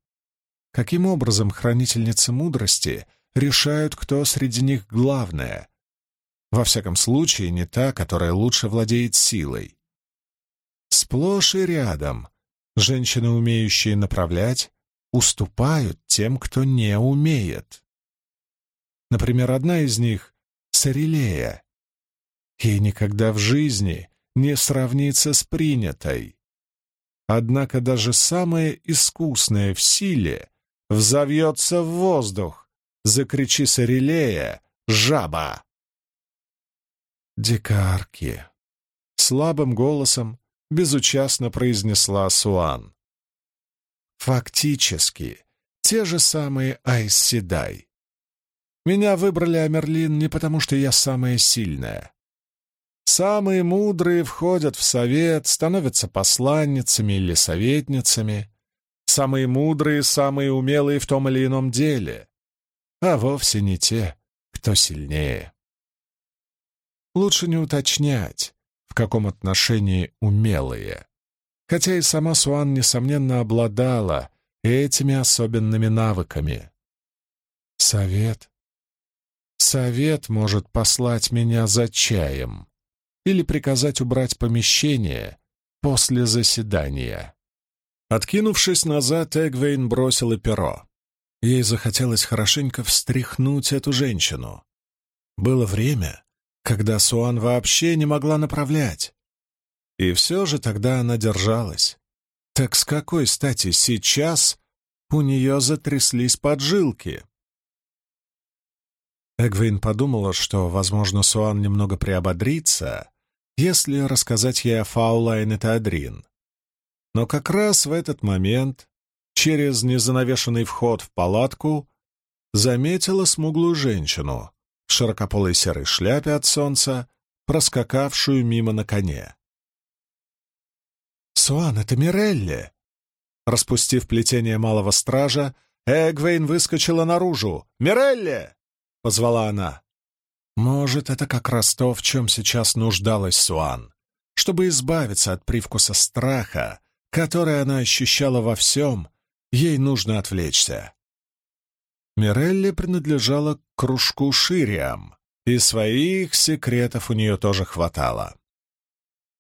каким образом хранительницы мудрости решают, кто среди них главное. Во всяком случае, не та, которая лучше владеет силой. Сплошь и рядом женщины, умеющие направлять, уступают тем, кто не умеет. Например, одна из них Сарилея. Ей никогда в жизни не сравнится с принятой. Однако даже самое искусное в силе взовьется в воздух, закричи Сарилея «Жаба!». «Дикарки!» — слабым голосом безучастно произнесла Суан. «Фактически, те же самые Айс Седай. Меня выбрали Амерлин не потому, что я самая сильная. Самые мудрые входят в совет, становятся посланницами или советницами. Самые мудрые, самые умелые в том или ином деле. А вовсе не те, кто сильнее. Лучше не уточнять, в каком отношении умелые. Хотя и сама Суан, несомненно, обладала этими особенными навыками. Совет Совет может послать меня за чаем или приказать убрать помещение после заседания. Откинувшись назад, Эгвейн бросила перо. Ей захотелось хорошенько встряхнуть эту женщину. Было время, когда Суан вообще не могла направлять. И все же тогда она держалась. Так с какой стати сейчас у нее затряслись поджилки? Эгвин подумала, что, возможно, Суан немного приободрится, если рассказать ей о Фаулайн и Теодрин. Но как раз в этот момент, через незанавешенный вход в палатку, заметила смуглую женщину в широкополой серой шляпе от солнца, проскакавшую мимо на коне. «Суан, это Мирелли!» Распустив плетение малого стража, Эгвейн выскочила наружу. «Мирелли!» — позвала она. Может, это как раз то, в чем сейчас нуждалась Суан, чтобы избавиться от привкуса страха, который она ощущала во всем, ей нужно отвлечься. Мирелли принадлежала к кружку Шириам, и своих секретов у нее тоже хватало.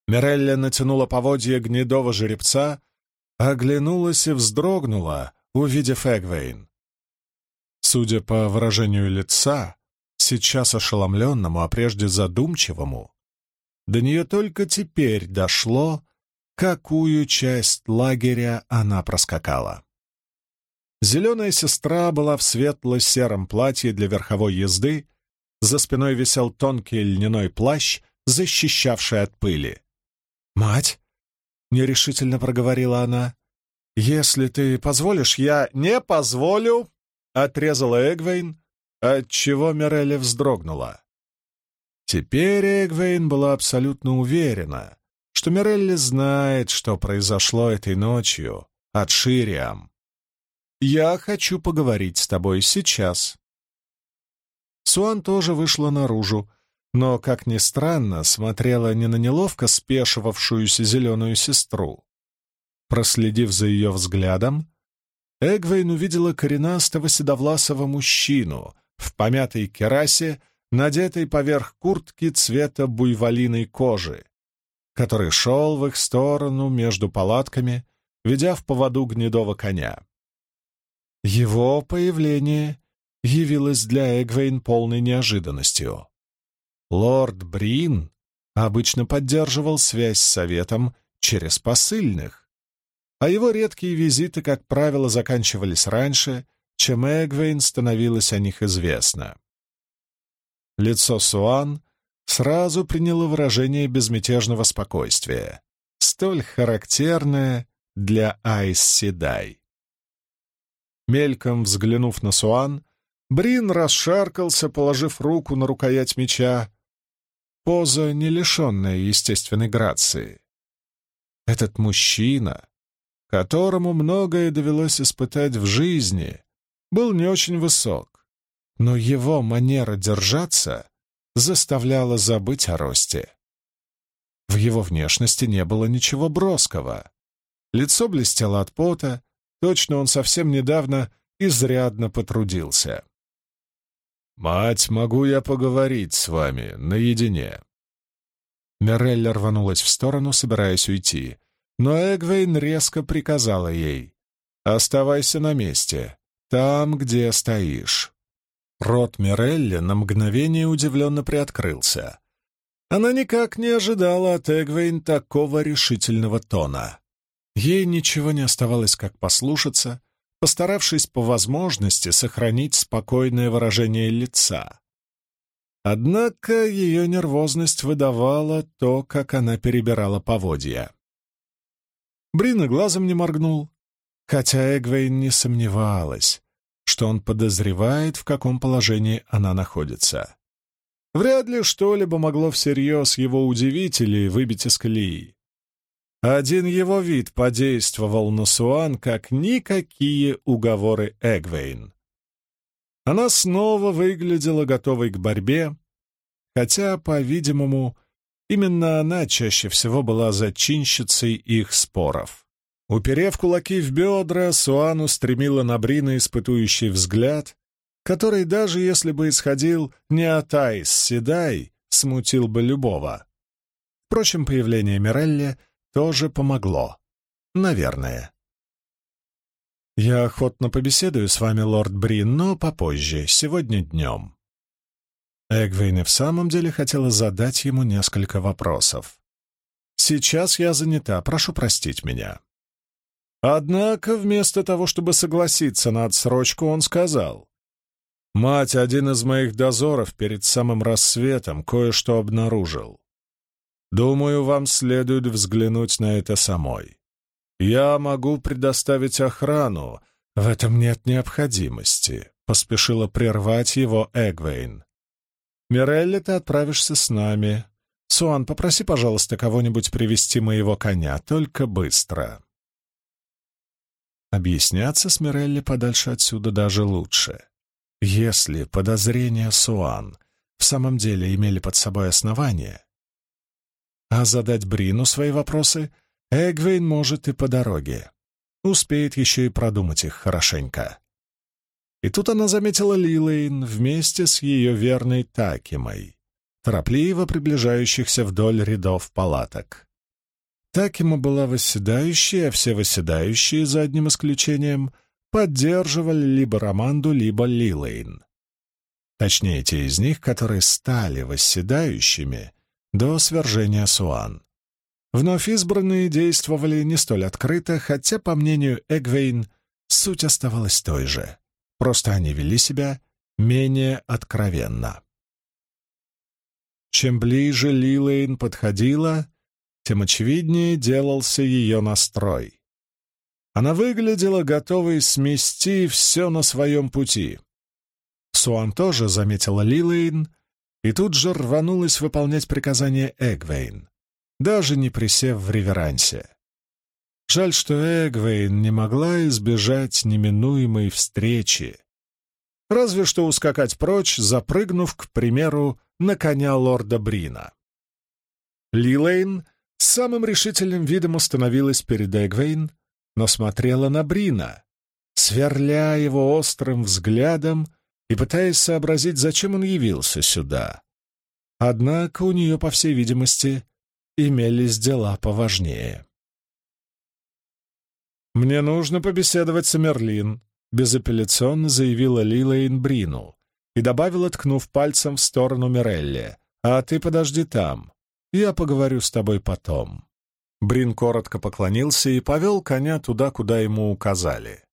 Мирелли натянула поводья гнедого жеребца, оглянулась и вздрогнула, увидев Эгвейн. Судя по выражению лица, сейчас ошеломленному, а прежде задумчивому, до нее только теперь дошло, какую часть лагеря она проскакала. Зеленая сестра была в светло-сером платье для верховой езды, за спиной висел тонкий льняной плащ, защищавший от пыли. «Мать!» — нерешительно проговорила она. «Если ты позволишь, я не позволю!» — отрезала Эгвейн, отчего Мирелли вздрогнула. Теперь Эгвейн была абсолютно уверена, что Мирелли знает, что произошло этой ночью от Шириам. «Я хочу поговорить с тобой сейчас». Суан тоже вышла наружу, но, как ни странно, смотрела не на неловко спешивавшуюся зеленую сестру. Проследив за ее взглядом, Эгвейн увидела коренастого седовласого мужчину в помятой керасе, надетой поверх куртки цвета буйволиной кожи, который шел в их сторону между палатками, ведя в поводу гнедого коня. Его появление явилось для Эгвейн полной неожиданностью. Лорд Брин обычно поддерживал связь с Советом через посыльных, а его редкие визиты, как правило, заканчивались раньше, чем Эгвейн становилось о них известно. Лицо Суан сразу приняло выражение безмятежного спокойствия, столь характерное для Айс Седай. Мельком взглянув на Суан, Брин расшаркался, положив руку на рукоять меча, поза, не лишенная естественной грации. Этот мужчина, которому многое довелось испытать в жизни, был не очень высок, но его манера держаться заставляла забыть о росте. В его внешности не было ничего броского. Лицо блестело от пота, точно он совсем недавно изрядно потрудился. «Мать, могу я поговорить с вами наедине?» Мирелля рванулась в сторону, собираясь уйти, но Эгвейн резко приказала ей «Оставайся на месте, там, где стоишь». Рот Мирелли на мгновение удивленно приоткрылся. Она никак не ожидала от Эгвейн такого решительного тона. Ей ничего не оставалось, как послушаться, постаравшись по возможности сохранить спокойное выражение лица. Однако ее нервозность выдавала то, как она перебирала поводья. Брина глазом не моргнул, хотя Эгвейн не сомневалась, что он подозревает, в каком положении она находится. Вряд ли что-либо могло всерьез его удивить или выбить из колеи. Один его вид подействовал на Суан, как никакие уговоры Эгвейн. Она снова выглядела готовой к борьбе, хотя, по-видимому, именно она чаще всего была зачинщицей их споров. Уперев кулаки в бедра, Суан устремила на Брина испытующий взгляд, который, даже если бы исходил не от Айс Седай, смутил бы любого. Впрочем, появление Мирелли — тоже помогло. Наверное. Я охотно побеседую с вами, лорд Брин, но попозже, сегодня днем. Эгвейн и в самом деле хотела задать ему несколько вопросов. Сейчас я занята, прошу простить меня. Однако вместо того, чтобы согласиться на отсрочку, он сказал. «Мать, один из моих дозоров перед самым рассветом кое-что обнаружил. Думаю, вам следует взглянуть на это самой. Я могу предоставить охрану, в этом нет необходимости», — поспешила прервать его Эгвейн. «Мирелли, ты отправишься с нами. Суан, попроси, пожалуйста, кого-нибудь привести моего коня, только быстро». Объясняться с Мирелли подальше отсюда даже лучше. Если подозрения Суан в самом деле имели под собой основания, а задать Брину свои вопросы Эгвейн может и по дороге. Успеет еще и продумать их хорошенько. И тут она заметила Лилейн вместе с ее верной Такимой, торопливо приближающихся вдоль рядов палаток. Такима была восседающей, а все восседающие, за одним исключением, поддерживали либо Романду, либо Лилейн. Точнее, те из них, которые стали восседающими до свержения Суан. Вновь избранные действовали не столь открыто, хотя, по мнению Эгвейн, суть оставалась той же. Просто они вели себя менее откровенно. Чем ближе Лилейн подходила, тем очевиднее делался ее настрой. Она выглядела готовой смести все на своем пути. Суан тоже заметила Лилейн и тут же рванулась выполнять приказание Эгвейн, даже не присев в реверансе. Жаль, что Эгвейн не могла избежать неминуемой встречи. Разве что ускакать прочь, запрыгнув, к примеру, на коня лорда Брина. Лилейн с самым решительным видом остановилась перед Эгвейн, но смотрела на Брина, сверля его острым взглядом и пытаясь сообразить, зачем он явился сюда. Однако у нее, по всей видимости, имелись дела поважнее. «Мне нужно побеседовать с Мерлин», — безапелляционно заявила Лилейн Брину и добавила, ткнув пальцем в сторону Мирелли. «А ты подожди там. Я поговорю с тобой потом». Брин коротко поклонился и повел коня туда, куда ему указали.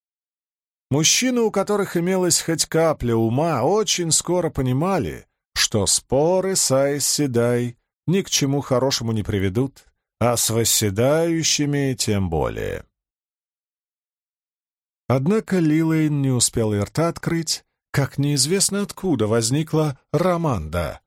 Мужчины, у которых имелась хоть капля ума, очень скоро понимали, что споры с Айс ни к чему хорошему не приведут, а с восседающими тем более. Однако Лилейн не успел и рта открыть, как неизвестно откуда возникла Романда.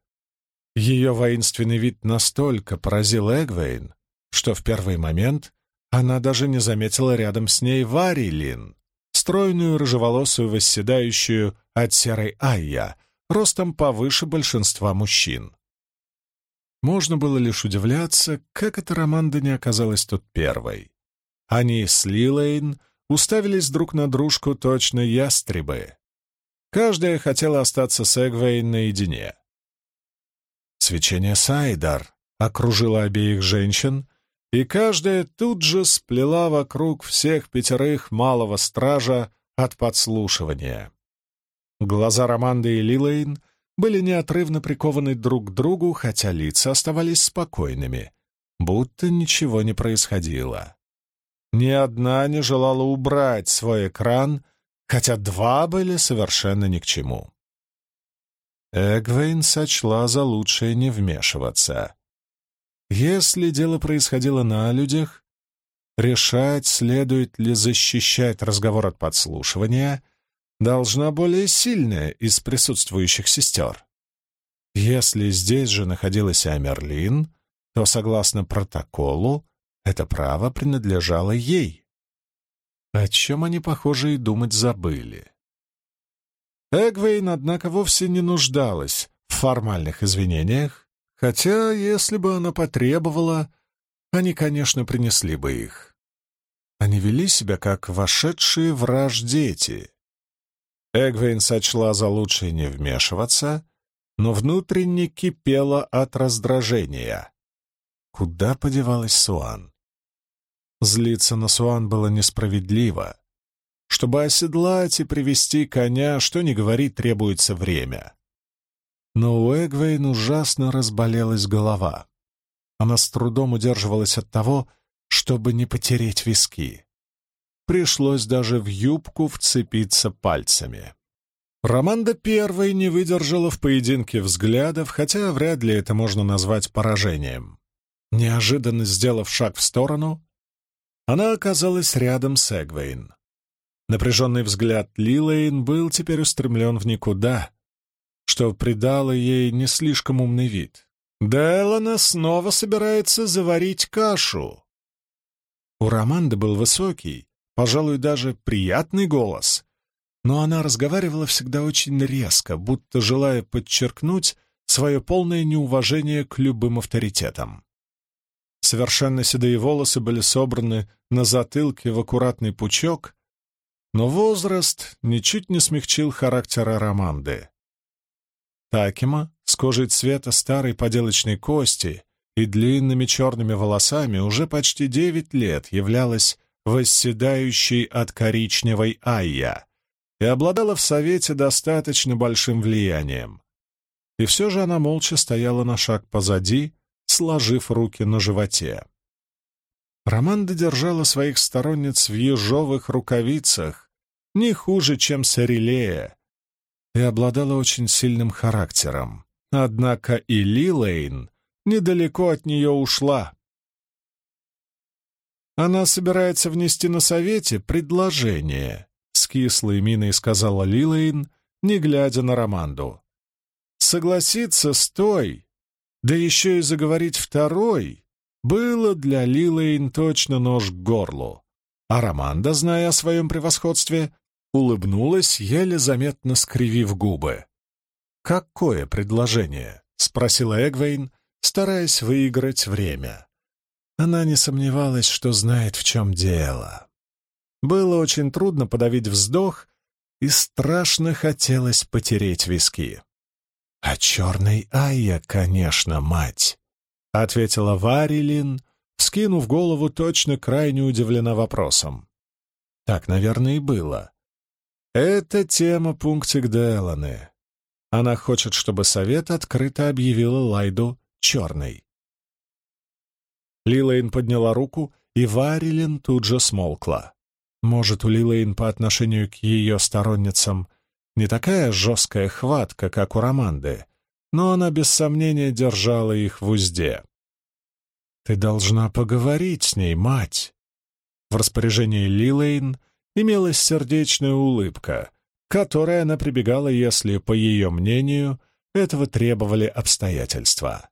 Ее воинственный вид настолько поразил Эгвейн, что в первый момент она даже не заметила рядом с ней Варилин, стройную рыжеволосую восседающую от серой Айя, ростом повыше большинства мужчин. Можно было лишь удивляться, как эта Романда не оказалась тут первой. Они с Лилейн уставились друг на дружку точно ястребы. Каждая хотела остаться с Эгвейн наедине. Свечение Сайдар окружило обеих женщин, и каждая тут же сплела вокруг всех пятерых малого стража от подслушивания. Глаза Романды и Лилейн были неотрывно прикованы друг к другу, хотя лица оставались спокойными, будто ничего не происходило. Ни одна не желала убрать свой экран, хотя два были совершенно ни к чему. Эгвейн сочла за лучшее не вмешиваться. Если дело происходило на людях, решать, следует ли защищать разговор от подслушивания, должна более сильная из присутствующих сестер. Если здесь же находилась Амерлин, то, согласно протоколу, это право принадлежало ей. О чем они, похоже, и думать забыли. Эгвейн, однако, вовсе не нуждалась в формальных извинениях, хотя, если бы она потребовала, они, конечно, принесли бы их. Они вели себя как вошедшие в дети. Эгвейн сочла за лучшее не вмешиваться, но внутренне кипела от раздражения. Куда подевалась Суан? Злиться на Суан было несправедливо. Чтобы оседлать и привести коня, что ни говори, требуется время. Но у Эгвейн ужасно разболелась голова. Она с трудом удерживалась от того, чтобы не потереть виски. Пришлось даже в юбку вцепиться пальцами. Романда первой не выдержала в поединке взглядов, хотя вряд ли это можно назвать поражением. Неожиданно сделав шаг в сторону, она оказалась рядом с Эгвейн. Напряженный взгляд Лилейн был теперь устремлен в никуда, что придало ей не слишком умный вид. Делана снова собирается заварить кашу. У Романды был высокий, пожалуй, даже приятный голос, но она разговаривала всегда очень резко, будто желая подчеркнуть свое полное неуважение к любым авторитетам. Совершенно седые волосы были собраны на затылке в аккуратный пучок, но возраст ничуть не смягчил характера Романды. Такима, с кожей цвета старой поделочной кости и длинными черными волосами, уже почти девять лет являлась восседающей от коричневой Айя и обладала в Совете достаточно большим влиянием. И все же она молча стояла на шаг позади, сложив руки на животе. Романда держала своих сторонниц в ежовых рукавицах, не хуже, чем Сарилея, и обладала очень сильным характером. Однако и Лилейн недалеко от нее ушла. Она собирается внести на совете предложение, — с кислой миной сказала Лилейн, не глядя на Романду. Согласиться с той, да еще и заговорить второй, было для Лилейн точно нож к горлу. А Романда, зная о своем превосходстве, улыбнулась, еле заметно скривив губы. «Какое предложение?» — спросила Эгвейн, стараясь выиграть время. Она не сомневалась, что знает, в чем дело. Было очень трудно подавить вздох, и страшно хотелось потереть виски. «А черный Айя, конечно, мать!» — ответила Варилин, скинув голову, точно крайне удивлена вопросом. Так, наверное, и было. Это тема пунктик Деланы. Она хочет, чтобы совет открыто объявил Лайду черной. Лилейн подняла руку, и Варилин тут же смолкла. Может, у Лилейн по отношению к ее сторонницам не такая жесткая хватка, как у Романды, но она без сомнения держала их в узде. «Ты должна поговорить с ней, мать!» В распоряжении Лилейн имелась сердечная улыбка, к которой она прибегала, если, по ее мнению, этого требовали обстоятельства.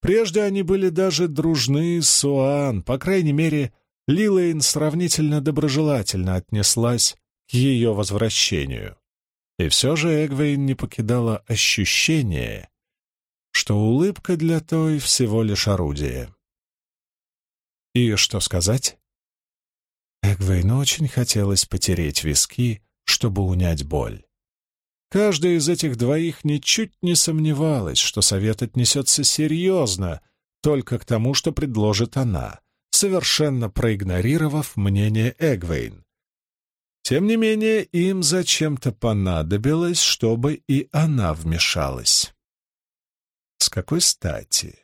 Прежде они были даже дружны с Суан, по крайней мере, Лилейн сравнительно доброжелательно отнеслась к ее возвращению. И все же Эгвейн не покидала ощущение, что улыбка для той всего лишь орудие. И что сказать? Эгвейн очень хотелось потереть виски, чтобы унять боль. Каждая из этих двоих ничуть не сомневалась, что совет отнесется серьезно только к тому, что предложит она, совершенно проигнорировав мнение Эгвейн. Тем не менее, им зачем-то понадобилось, чтобы и она вмешалась. С какой стати?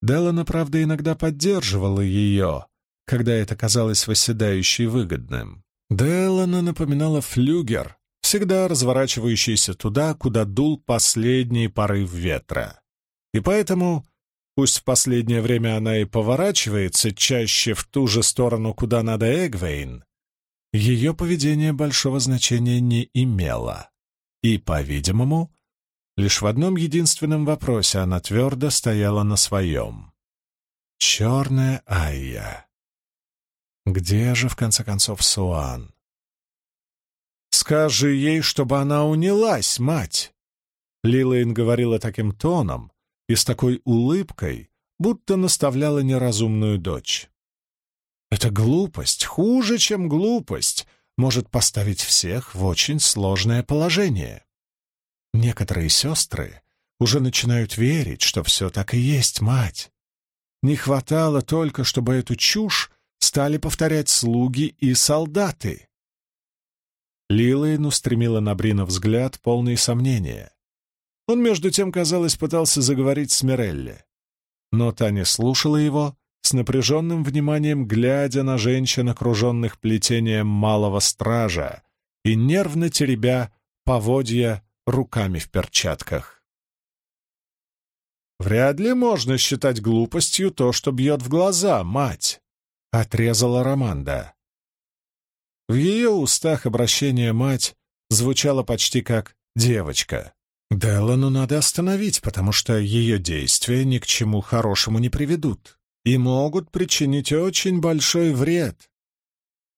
Делана, правда, иногда поддерживала ее, когда это казалось восседающей выгодным. Делана напоминала флюгер, всегда разворачивающийся туда, куда дул последний порыв ветра. И поэтому, пусть в последнее время она и поворачивается чаще в ту же сторону, куда надо Эгвейн, ее поведение большого значения не имело. И, по-видимому, лишь в одном единственном вопросе она твердо стояла на своем. Черная Айя. Где же, в конце концов, Суан? «Скажи ей, чтобы она унялась, мать!» Лилейн говорила таким тоном и с такой улыбкой, будто наставляла неразумную дочь. «Это глупость, хуже, чем глупость, может поставить всех в очень сложное положение. Некоторые сестры уже начинают верить, что все так и есть, мать. Не хватало только, чтобы эту чушь стали повторять слуги и солдаты. Лилейн устремила на Брина взгляд, полный сомнения. Он, между тем, казалось, пытался заговорить с Мирелли. Но та не слушала его, с напряженным вниманием глядя на женщин, окруженных плетением малого стража, и нервно теребя поводья руками в перчатках. «Вряд ли можно считать глупостью то, что бьет в глаза, мать!» — отрезала Романда. В ее устах обращение «мать» звучало почти как «девочка». Делану надо остановить, потому что ее действия ни к чему хорошему не приведут и могут причинить очень большой вред.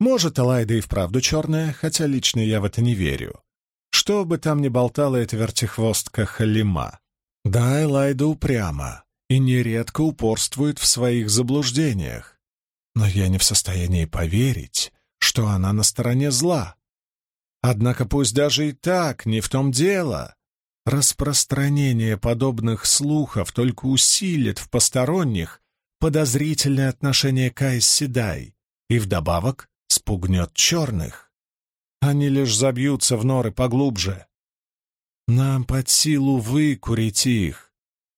Может, Элайда и вправду черная, хотя лично я в это не верю. Что бы там ни болтала эта вертихвостка Халима. Да, Элайда упряма и нередко упорствует в своих заблуждениях. Но я не в состоянии поверить, что она на стороне зла. Однако пусть даже и так, не в том дело. Распространение подобных слухов только усилит в посторонних подозрительное отношение к Айс Седай и вдобавок спугнет черных. Они лишь забьются в норы поглубже. Нам под силу выкурить их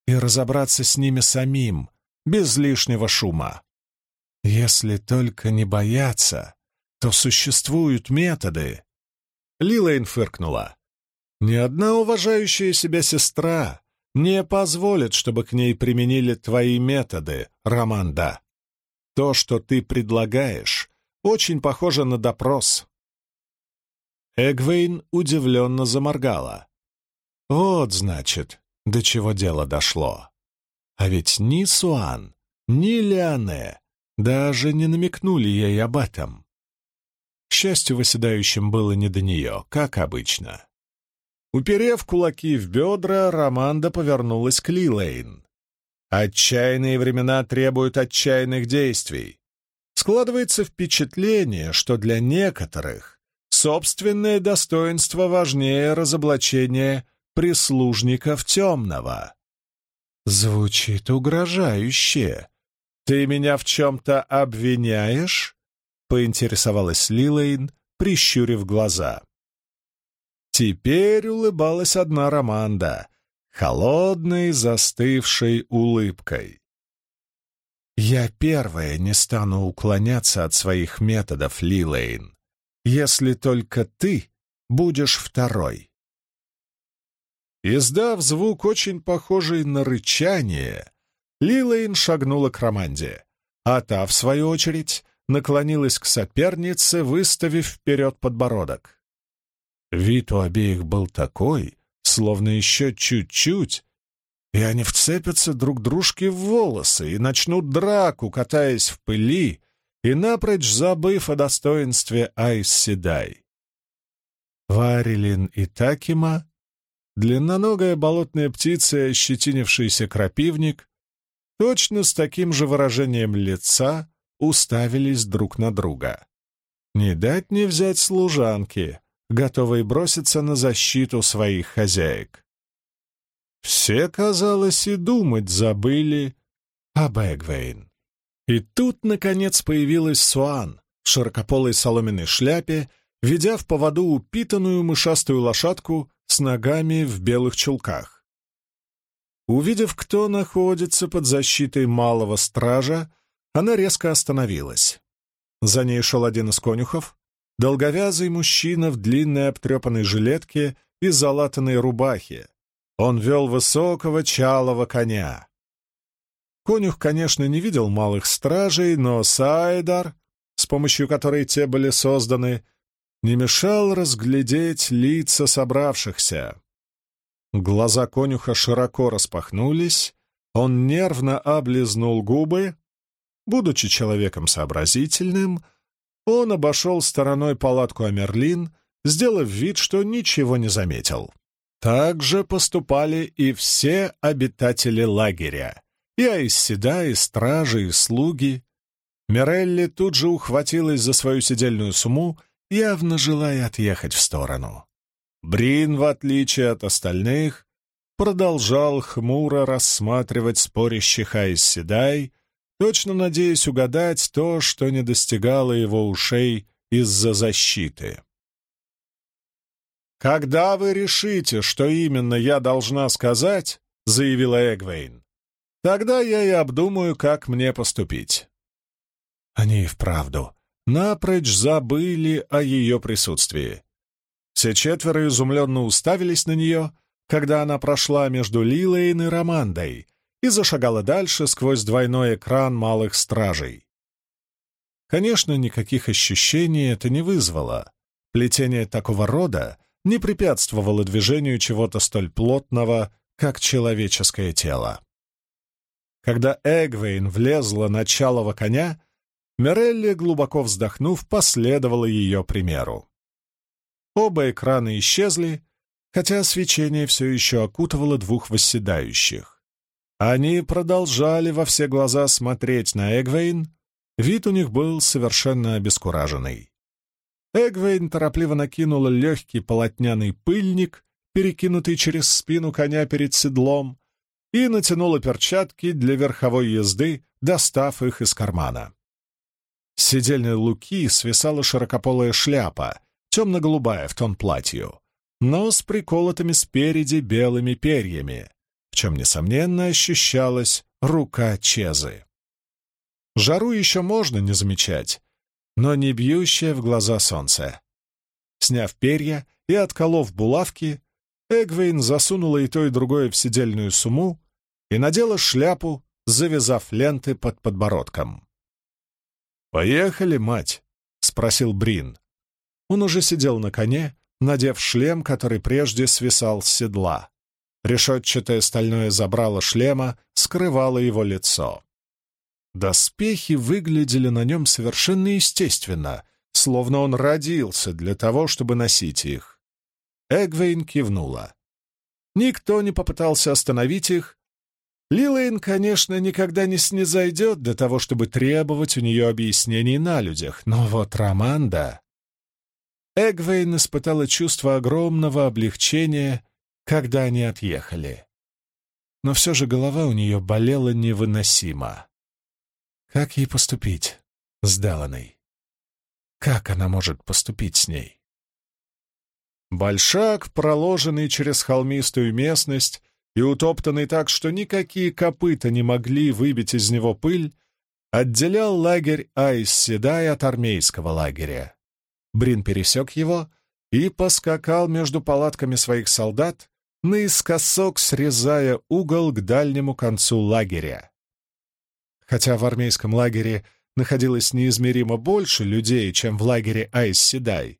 и разобраться с ними самим, без лишнего шума. Если только не бояться, то существуют методы. Лилейн фыркнула. Ни одна уважающая себя сестра не позволит, чтобы к ней применили твои методы, Романда. То, что ты предлагаешь, очень похоже на допрос. Эгвейн удивленно заморгала. Вот, значит, до чего дело дошло. А ведь ни Суан, ни Лиане даже не намекнули ей об этом. К счастью, выседающим было не до нее, как обычно. Уперев кулаки в бедра, Романда повернулась к Лилейн. Отчаянные времена требуют отчаянных действий. Складывается впечатление, что для некоторых собственное достоинство важнее разоблачения прислужников темного. Звучит угрожающе. Ты меня в чем-то обвиняешь? Поинтересовалась Лилейн, прищурив глаза. Теперь улыбалась одна Романда, холодной, застывшей улыбкой. «Я первая не стану уклоняться от своих методов, Лилейн, если только ты будешь второй». Издав звук, очень похожий на рычание, Лилейн шагнула к Романде, а та, в свою очередь, наклонилась к сопернице, выставив вперед подбородок. Вид у обеих был такой, словно еще чуть-чуть, и они вцепятся друг дружке в волосы и начнут драку, катаясь в пыли и напрочь забыв о достоинстве Айс Седай. Варилин и Такима, длинноногая болотная птица и ощетинившийся крапивник, точно с таким же выражением лица уставились друг на друга. Не дать не взять служанки, готовые броситься на защиту своих хозяек. Все, казалось, и думать забыли об Эгвейн. И тут, наконец, появилась Суан в широкополой соломенной шляпе, ведя в поводу упитанную мышастую лошадку с ногами в белых чулках. Увидев, кто находится под защитой малого стража, она резко остановилась. За ней шел один из конюхов, Долговязый мужчина в длинной обтрепанной жилетке и залатанной рубахе. Он вел высокого чалого коня. Конюх, конечно, не видел малых стражей, но Сайдар, с помощью которой те были созданы, не мешал разглядеть лица собравшихся. Глаза конюха широко распахнулись, он нервно облизнул губы. Будучи человеком сообразительным, он обошел стороной палатку Амерлин, сделав вид, что ничего не заметил. Так же поступали и все обитатели лагеря, и Айсседа, и стражи, и слуги. Мирелли тут же ухватилась за свою сидельную сумму, явно желая отъехать в сторону. Брин, в отличие от остальных, продолжал хмуро рассматривать спорящих Айсседай, точно надеясь угадать то, что не достигало его ушей из-за защиты. «Когда вы решите, что именно я должна сказать», — заявила Эгвейн, — «тогда я и обдумаю, как мне поступить». Они и вправду напрочь забыли о ее присутствии. Все четверо изумленно уставились на нее, когда она прошла между Лилейн и Романдой, и зашагала дальше сквозь двойной экран малых стражей. Конечно, никаких ощущений это не вызвало. Плетение такого рода не препятствовало движению чего-то столь плотного, как человеческое тело. Когда Эгвейн влезла на чалого коня, Мирелли, глубоко вздохнув, последовала ее примеру. Оба экрана исчезли, хотя свечение все еще окутывало двух восседающих. Они продолжали во все глаза смотреть на Эгвейн, вид у них был совершенно обескураженный. Эгвейн торопливо накинула легкий полотняный пыльник, перекинутый через спину коня перед седлом, и натянула перчатки для верховой езды, достав их из кармана. С седельной луки свисала широкополая шляпа, темно-голубая в тон платью, но с приколотыми спереди белыми перьями, в чем, несомненно, ощущалась рука Чезы. Жару еще можно не замечать, но не бьющее в глаза солнце. Сняв перья и отколов булавки, Эгвейн засунула и то, и другое в сидельную сумму и надела шляпу, завязав ленты под подбородком. «Поехали, мать!» — спросил Брин. Он уже сидел на коне, надев шлем, который прежде свисал с седла. Решетчатое стальное забрало шлема скрывало его лицо. Доспехи выглядели на нем совершенно естественно, словно он родился для того, чтобы носить их. Эгвейн кивнула. Никто не попытался остановить их. Лилейн, конечно, никогда не снизойдет до того, чтобы требовать у нее объяснений на людях, но вот Романда... Эгвейн испытала чувство огромного облегчения, когда они отъехали. Но все же голова у нее болела невыносимо. Как ей поступить с Деланой? Как она может поступить с ней? Большак, проложенный через холмистую местность и утоптанный так, что никакие копыта не могли выбить из него пыль, отделял лагерь Айс-Седай от армейского лагеря. Брин пересек его и поскакал между палатками своих солдат, наискосок срезая угол к дальнему концу лагеря. Хотя в армейском лагере находилось неизмеримо больше людей, чем в лагере Айс-Седай,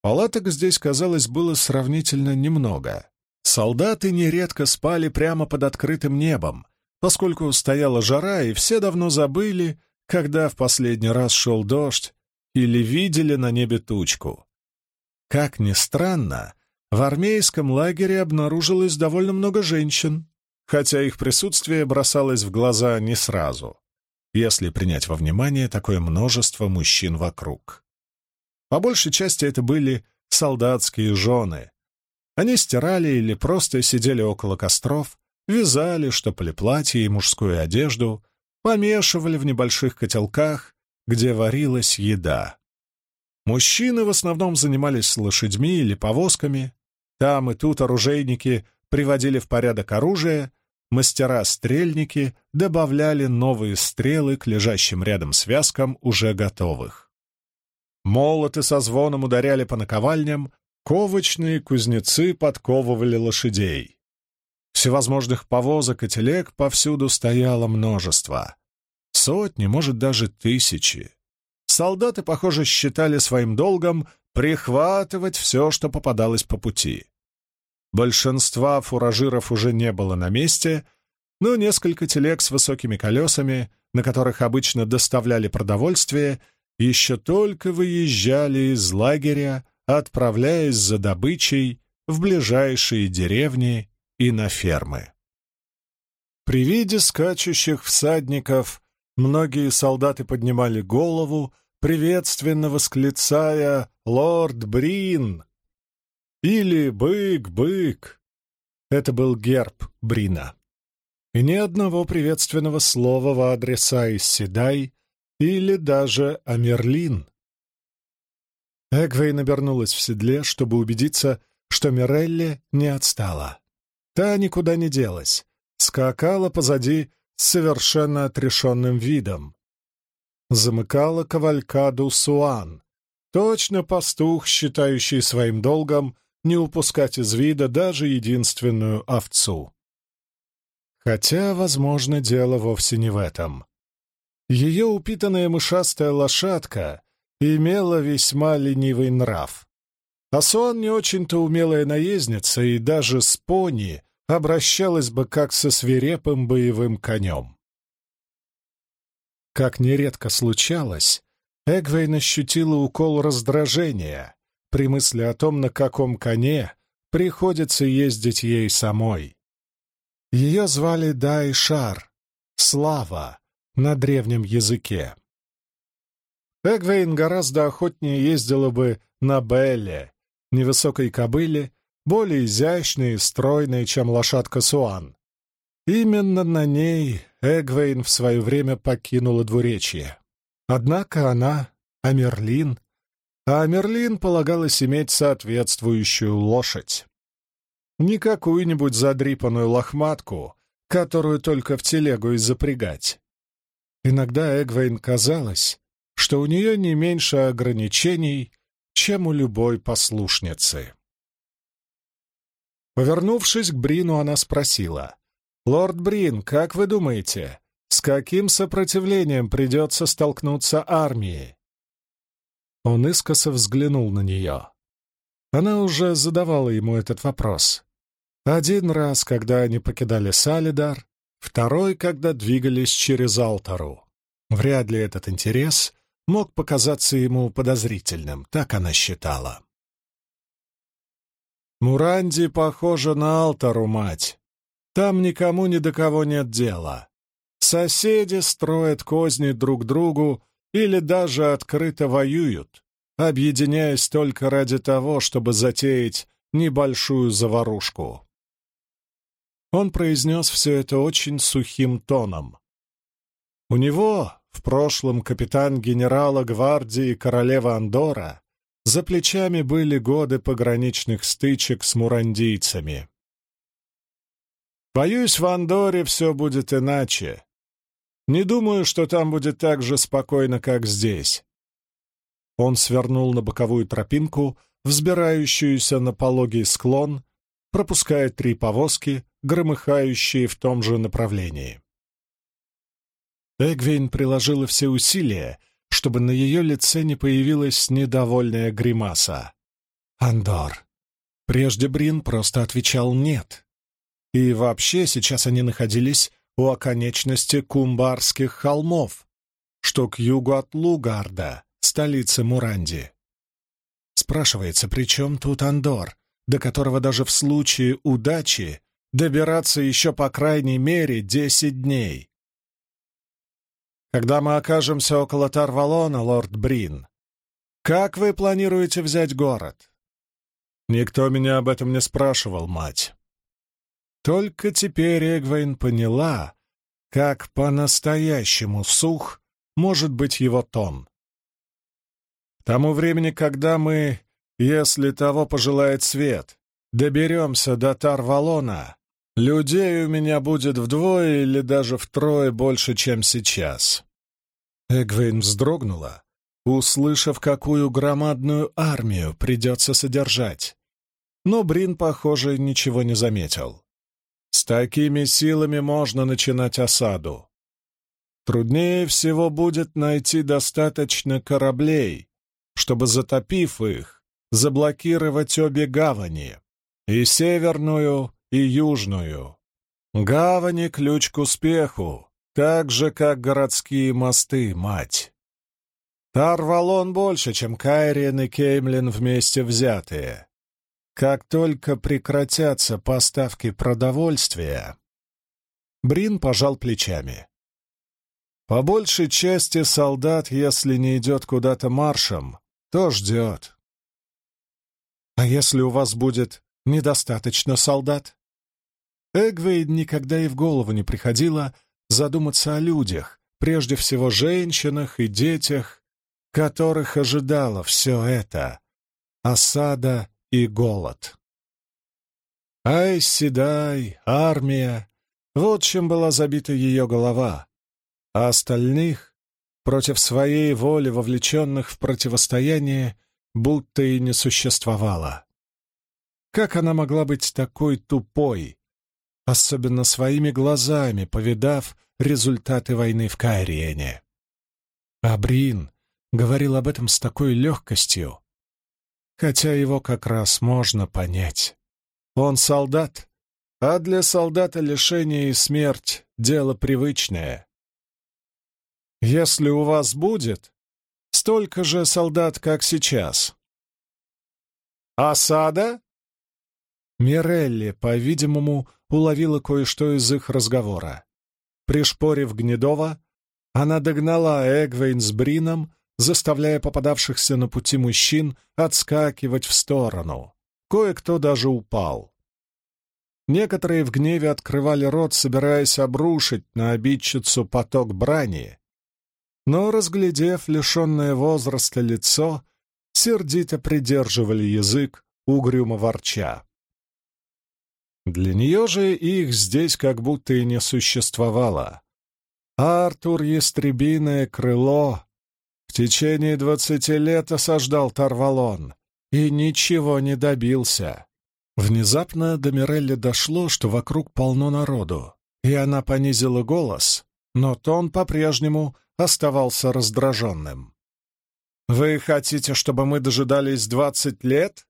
палаток здесь, казалось, было сравнительно немного. Солдаты нередко спали прямо под открытым небом, поскольку стояла жара, и все давно забыли, когда в последний раз шел дождь или видели на небе тучку. Как ни странно, в армейском лагере обнаружилось довольно много женщин, хотя их присутствие бросалось в глаза не сразу, если принять во внимание такое множество мужчин вокруг. По большей части это были солдатские жены. Они стирали или просто сидели около костров, вязали, штопали платья и мужскую одежду, помешивали в небольших котелках, где варилась еда. Мужчины в основном занимались лошадьми или повозками. Там и тут оружейники приводили в порядок оружие, мастера-стрельники добавляли новые стрелы к лежащим рядом связкам уже готовых. Молоты со звоном ударяли по наковальням, ковочные кузнецы подковывали лошадей. Всевозможных повозок и телег повсюду стояло множество. Сотни, может, даже тысячи. Солдаты, похоже, считали своим долгом прихватывать все, что попадалось по пути. Большинства фуражиров уже не было на месте, но несколько телег с высокими колесами, на которых обычно доставляли продовольствие, еще только выезжали из лагеря, отправляясь за добычей в ближайшие деревни и на фермы. При виде скачущих всадников многие солдаты поднимали голову, приветственно восклицая «Лорд Брин!» Или «Бык, бык!» Это был герб Брина. И ни одного приветственного слова в адрес Айсседай или даже Амерлин. Эгвей набернулась в седле, чтобы убедиться, что Мирелли не отстала. Та никуда не делась, скакала позади с совершенно отрешенным видом. Замыкала кавалькаду Суан, точно пастух, считающий своим долгом не упускать из вида даже единственную овцу. Хотя, возможно, дело вовсе не в этом. Ее упитанная мышастая лошадка имела весьма ленивый нрав. Асуан не очень-то умелая наездница и даже с пони обращалась бы как со свирепым боевым конем. Как нередко случалось, Эгвейн ощутила укол раздражения, при мысли о том, на каком коне приходится ездить ей самой. Ее звали Дайшар, Слава, на древнем языке. Эгвейн гораздо охотнее ездила бы на Белле, невысокой кобыле, более изящной и стройной, чем лошадка Суан. Именно на ней Эгвейн в свое время покинула двуречье. Однако она, Амерлин, а Мерлин полагалось иметь соответствующую лошадь. Не какую-нибудь задрипанную лохматку, которую только в телегу и запрягать. Иногда Эгвейн казалось, что у нее не меньше ограничений, чем у любой послушницы. Повернувшись к Брину, она спросила, «Лорд Брин, как вы думаете, с каким сопротивлением придется столкнуться армии?» Он искоса взглянул на нее. Она уже задавала ему этот вопрос. Один раз, когда они покидали Салидар, второй, когда двигались через Алтару. Вряд ли этот интерес мог показаться ему подозрительным, так она считала. Муранди похожа на Алтару, мать. Там никому ни до кого нет дела. Соседи строят козни друг другу или даже открыто воюют, объединяясь только ради того, чтобы затеять небольшую заварушку. Он произнес все это очень сухим тоном. У него, в прошлом капитан генерала гвардии королева Андора, за плечами были годы пограничных стычек с мурандийцами. Боюсь, в Андоре все будет иначе. Не думаю, что там будет так же спокойно, как здесь. Он свернул на боковую тропинку, взбирающуюся на пологий склон, пропуская три повозки, громыхающие в том же направлении. Эгвейн приложила все усилия, чтобы на ее лице не появилась недовольная гримаса. «Андор». Прежде Брин просто отвечал «нет». И вообще сейчас они находились у оконечности Кумбарских холмов, что к югу от Лугарда, столицы Муранди. Спрашивается, при чем тут Андор, до которого даже в случае удачи добираться еще по крайней мере десять дней? Когда мы окажемся около Тарвалона, лорд Брин, как вы планируете взять город? Никто меня об этом не спрашивал, мать. Только теперь Эгвейн поняла, как по-настоящему сух может быть его тон. К тому времени, когда мы, если того пожелает свет, доберемся до Тарвалона, людей у меня будет вдвое или даже втрое больше, чем сейчас. Эгвейн вздрогнула, услышав, какую громадную армию придется содержать. Но Брин, похоже, ничего не заметил. С такими силами можно начинать осаду. Труднее всего будет найти достаточно кораблей, чтобы, затопив их, заблокировать обе гавани, и северную, и южную. Гавани — ключ к успеху, так же, как городские мосты, мать. Тарвалон больше, чем Кайриен и Кеймлин вместе взятые. Как только прекратятся поставки продовольствия... Брин пожал плечами. По большей части солдат, если не идет куда-то маршем, то ждет. А если у вас будет недостаточно солдат? Эгвейд никогда и в голову не приходило задуматься о людях, прежде всего женщинах и детях, которых ожидало все это — осада и голод. Ай, седай, армия — вот чем была забита ее голова, а остальных, против своей воли вовлеченных в противостояние, будто и не существовало. Как она могла быть такой тупой, особенно своими глазами, повидав результаты войны в Кайриене? Абрин говорил об этом с такой легкостью, хотя его как раз можно понять. Он солдат, а для солдата лишение и смерть — дело привычное. Если у вас будет столько же солдат, как сейчас. Осада? Мирелли, по-видимому, уловила кое-что из их разговора. Пришпорив Гнедова, она догнала Эгвейн с Брином заставляя попадавшихся на пути мужчин отскакивать в сторону. Кое-кто даже упал. Некоторые в гневе открывали рот, собираясь обрушить на обидчицу поток брани, но, разглядев лишенное возраста лицо, сердито придерживали язык, угрюмо ворча. Для нее же их здесь как будто и не существовало. Артур Ястребиное крыло В течение двадцати лет осаждал Тарвалон и ничего не добился. Внезапно до Мирелли дошло, что вокруг полно народу, и она понизила голос, но тон по-прежнему оставался раздраженным. «Вы хотите, чтобы мы дожидались двадцать лет?»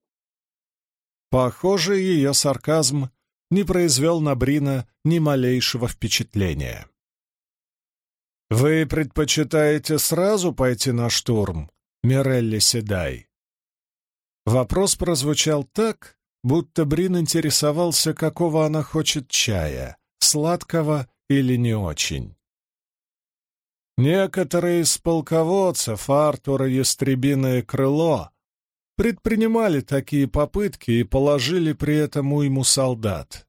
Похоже, ее сарказм не произвел на Брина ни малейшего впечатления. «Вы предпочитаете сразу пойти на штурм, Мирелли Седай?» Вопрос прозвучал так, будто Брин интересовался, какого она хочет чая, сладкого или не очень. Некоторые из полководцев Артура Ястребиное крыло предпринимали такие попытки и положили при этом уйму солдат.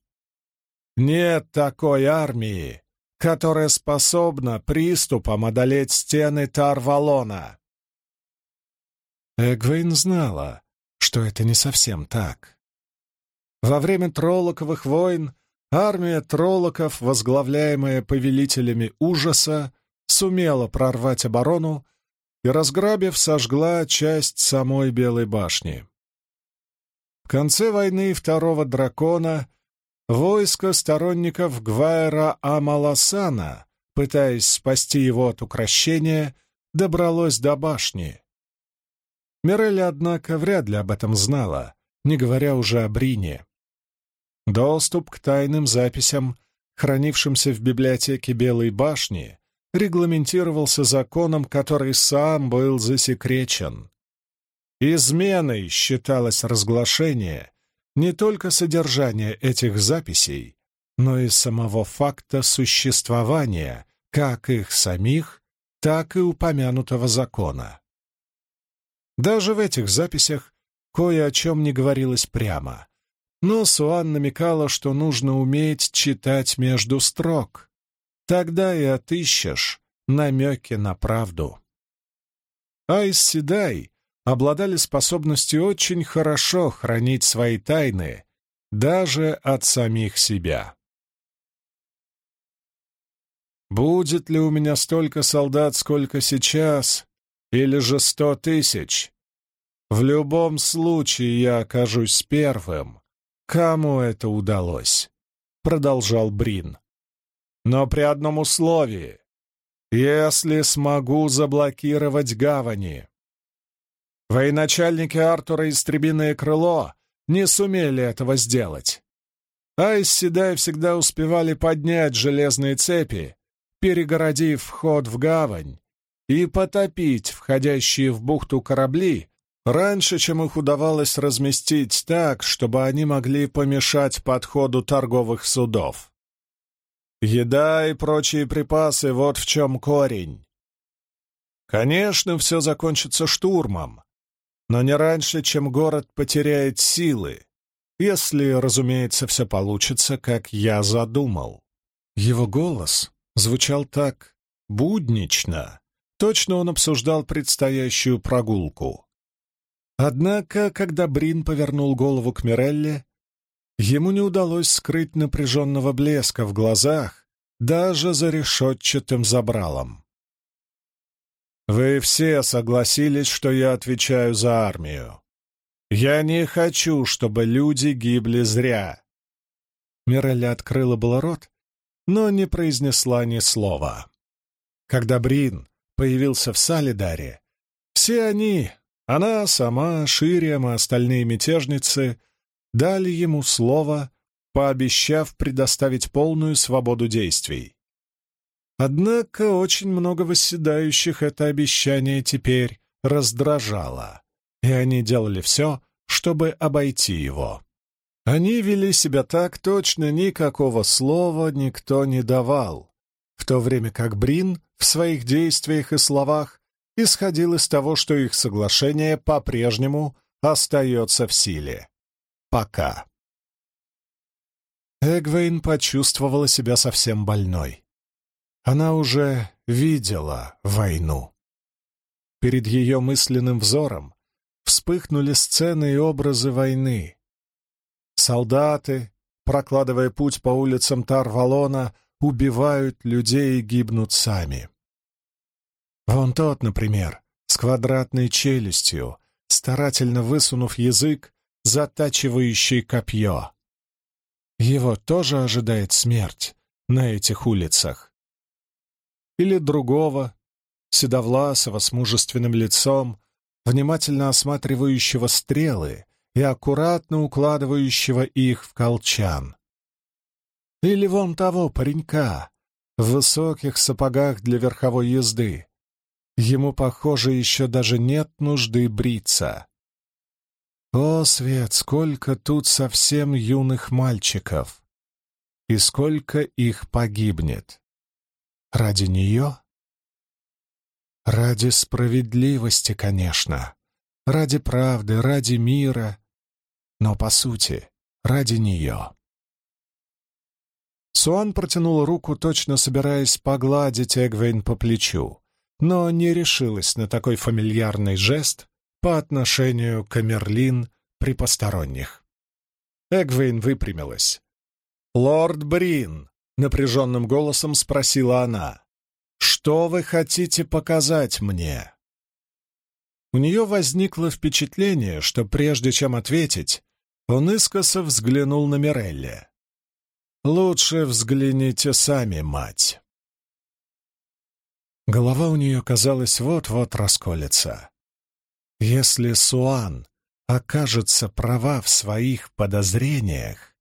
Нет такой армии, которая способна приступом одолеть стены Тарвалона. Эгвейн знала, что это не совсем так. Во время Троллоковых войн армия Троллоков, возглавляемая повелителями ужаса, сумела прорвать оборону и, разграбив, сожгла часть самой Белой башни. В конце войны Второго Дракона войско сторонников Гвайра Амаласана, пытаясь спасти его от укрощения, добралось до башни. Мирелли, однако, вряд ли об этом знала, не говоря уже о Брине. Доступ к тайным записям, хранившимся в библиотеке Белой башни, регламентировался законом, который сам был засекречен. Изменой считалось разглашение не только содержания этих записей, но и самого факта существования как их самих, так и упомянутого закона. Даже в этих записях кое о чем не говорилось прямо, но Суан намекала, что нужно уметь читать между строк, Тогда и отыщешь намеки на правду. Айс Седай обладали способностью очень хорошо хранить свои тайны даже от самих себя. Будет ли у меня столько солдат, сколько сейчас, или же сто тысяч? В любом случае я окажусь первым. Кому это удалось? Продолжал Брин но при одном условии. Если смогу заблокировать гавани. Военачальники Артура Истребиное Крыло не сумели этого сделать. Айс Седай всегда успевали поднять железные цепи, перегородив вход в гавань, и потопить входящие в бухту корабли раньше, чем их удавалось разместить так, чтобы они могли помешать подходу торговых судов. Еда и прочие припасы — вот в чем корень. Конечно, все закончится штурмом, но не раньше, чем город потеряет силы, если, разумеется, все получится, как я задумал. Его голос звучал так буднично, точно он обсуждал предстоящую прогулку. Однако, когда Брин повернул голову к Мирелле, Ему не удалось скрыть напряженного блеска в глазах даже за решетчатым забралом. «Вы все согласились, что я отвечаю за армию. Я не хочу, чтобы люди гибли зря». Мирелли открыла было рот, но не произнесла ни слова. Когда Брин появился в Салидаре, все они, она сама, Шириам и остальные мятежницы — дали ему слово, пообещав предоставить полную свободу действий. Однако очень много восседающих это обещание теперь раздражало, и они делали все, чтобы обойти его. Они вели себя так точно, никакого слова никто не давал, в то время как Брин в своих действиях и словах исходил из того, что их соглашение по-прежнему остается в силе. Пока. Эгвейн почувствовала себя совсем больной. Она уже видела войну. Перед ее мысленным взором вспыхнули сцены и образы войны. Солдаты, прокладывая путь по улицам Тарвалона, убивают людей и гибнут сами. Вон тот, например, с квадратной челюстью, старательно высунув язык, затачивающий копье. Его тоже ожидает смерть на этих улицах. Или другого, седовласого, с мужественным лицом, внимательно осматривающего стрелы и аккуратно укладывающего их в колчан. Или вон того паренька в высоких сапогах для верховой езды. Ему, похоже, еще даже нет нужды бриться. О, Свет, сколько тут совсем юных мальчиков! И сколько их погибнет! Ради нее? Ради справедливости, конечно. Ради правды, ради мира. Но, по сути, ради нее. Суан протянул руку, точно собираясь погладить Эгвейн по плечу, но не решилась на такой фамильярный жест по отношению к Эмерлин при посторонних. Эгвейн выпрямилась. «Лорд Брин», — напряженным голосом спросила она, — «что вы хотите показать мне?» У нее возникло впечатление, что прежде чем ответить, он искоса взглянул на Мирелли. «Лучше взгляните сами, мать». Голова у нее, казалось, вот-вот расколется. Если Суан окажется права в своих подозрениях,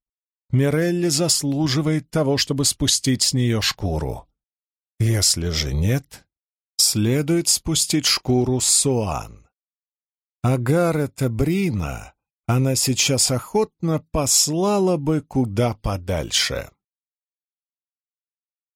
Мирелли заслуживает того, чтобы спустить с нее шкуру. Если же нет, следует спустить шкуру Суан. А Гаррета Брина она сейчас охотно послала бы куда подальше.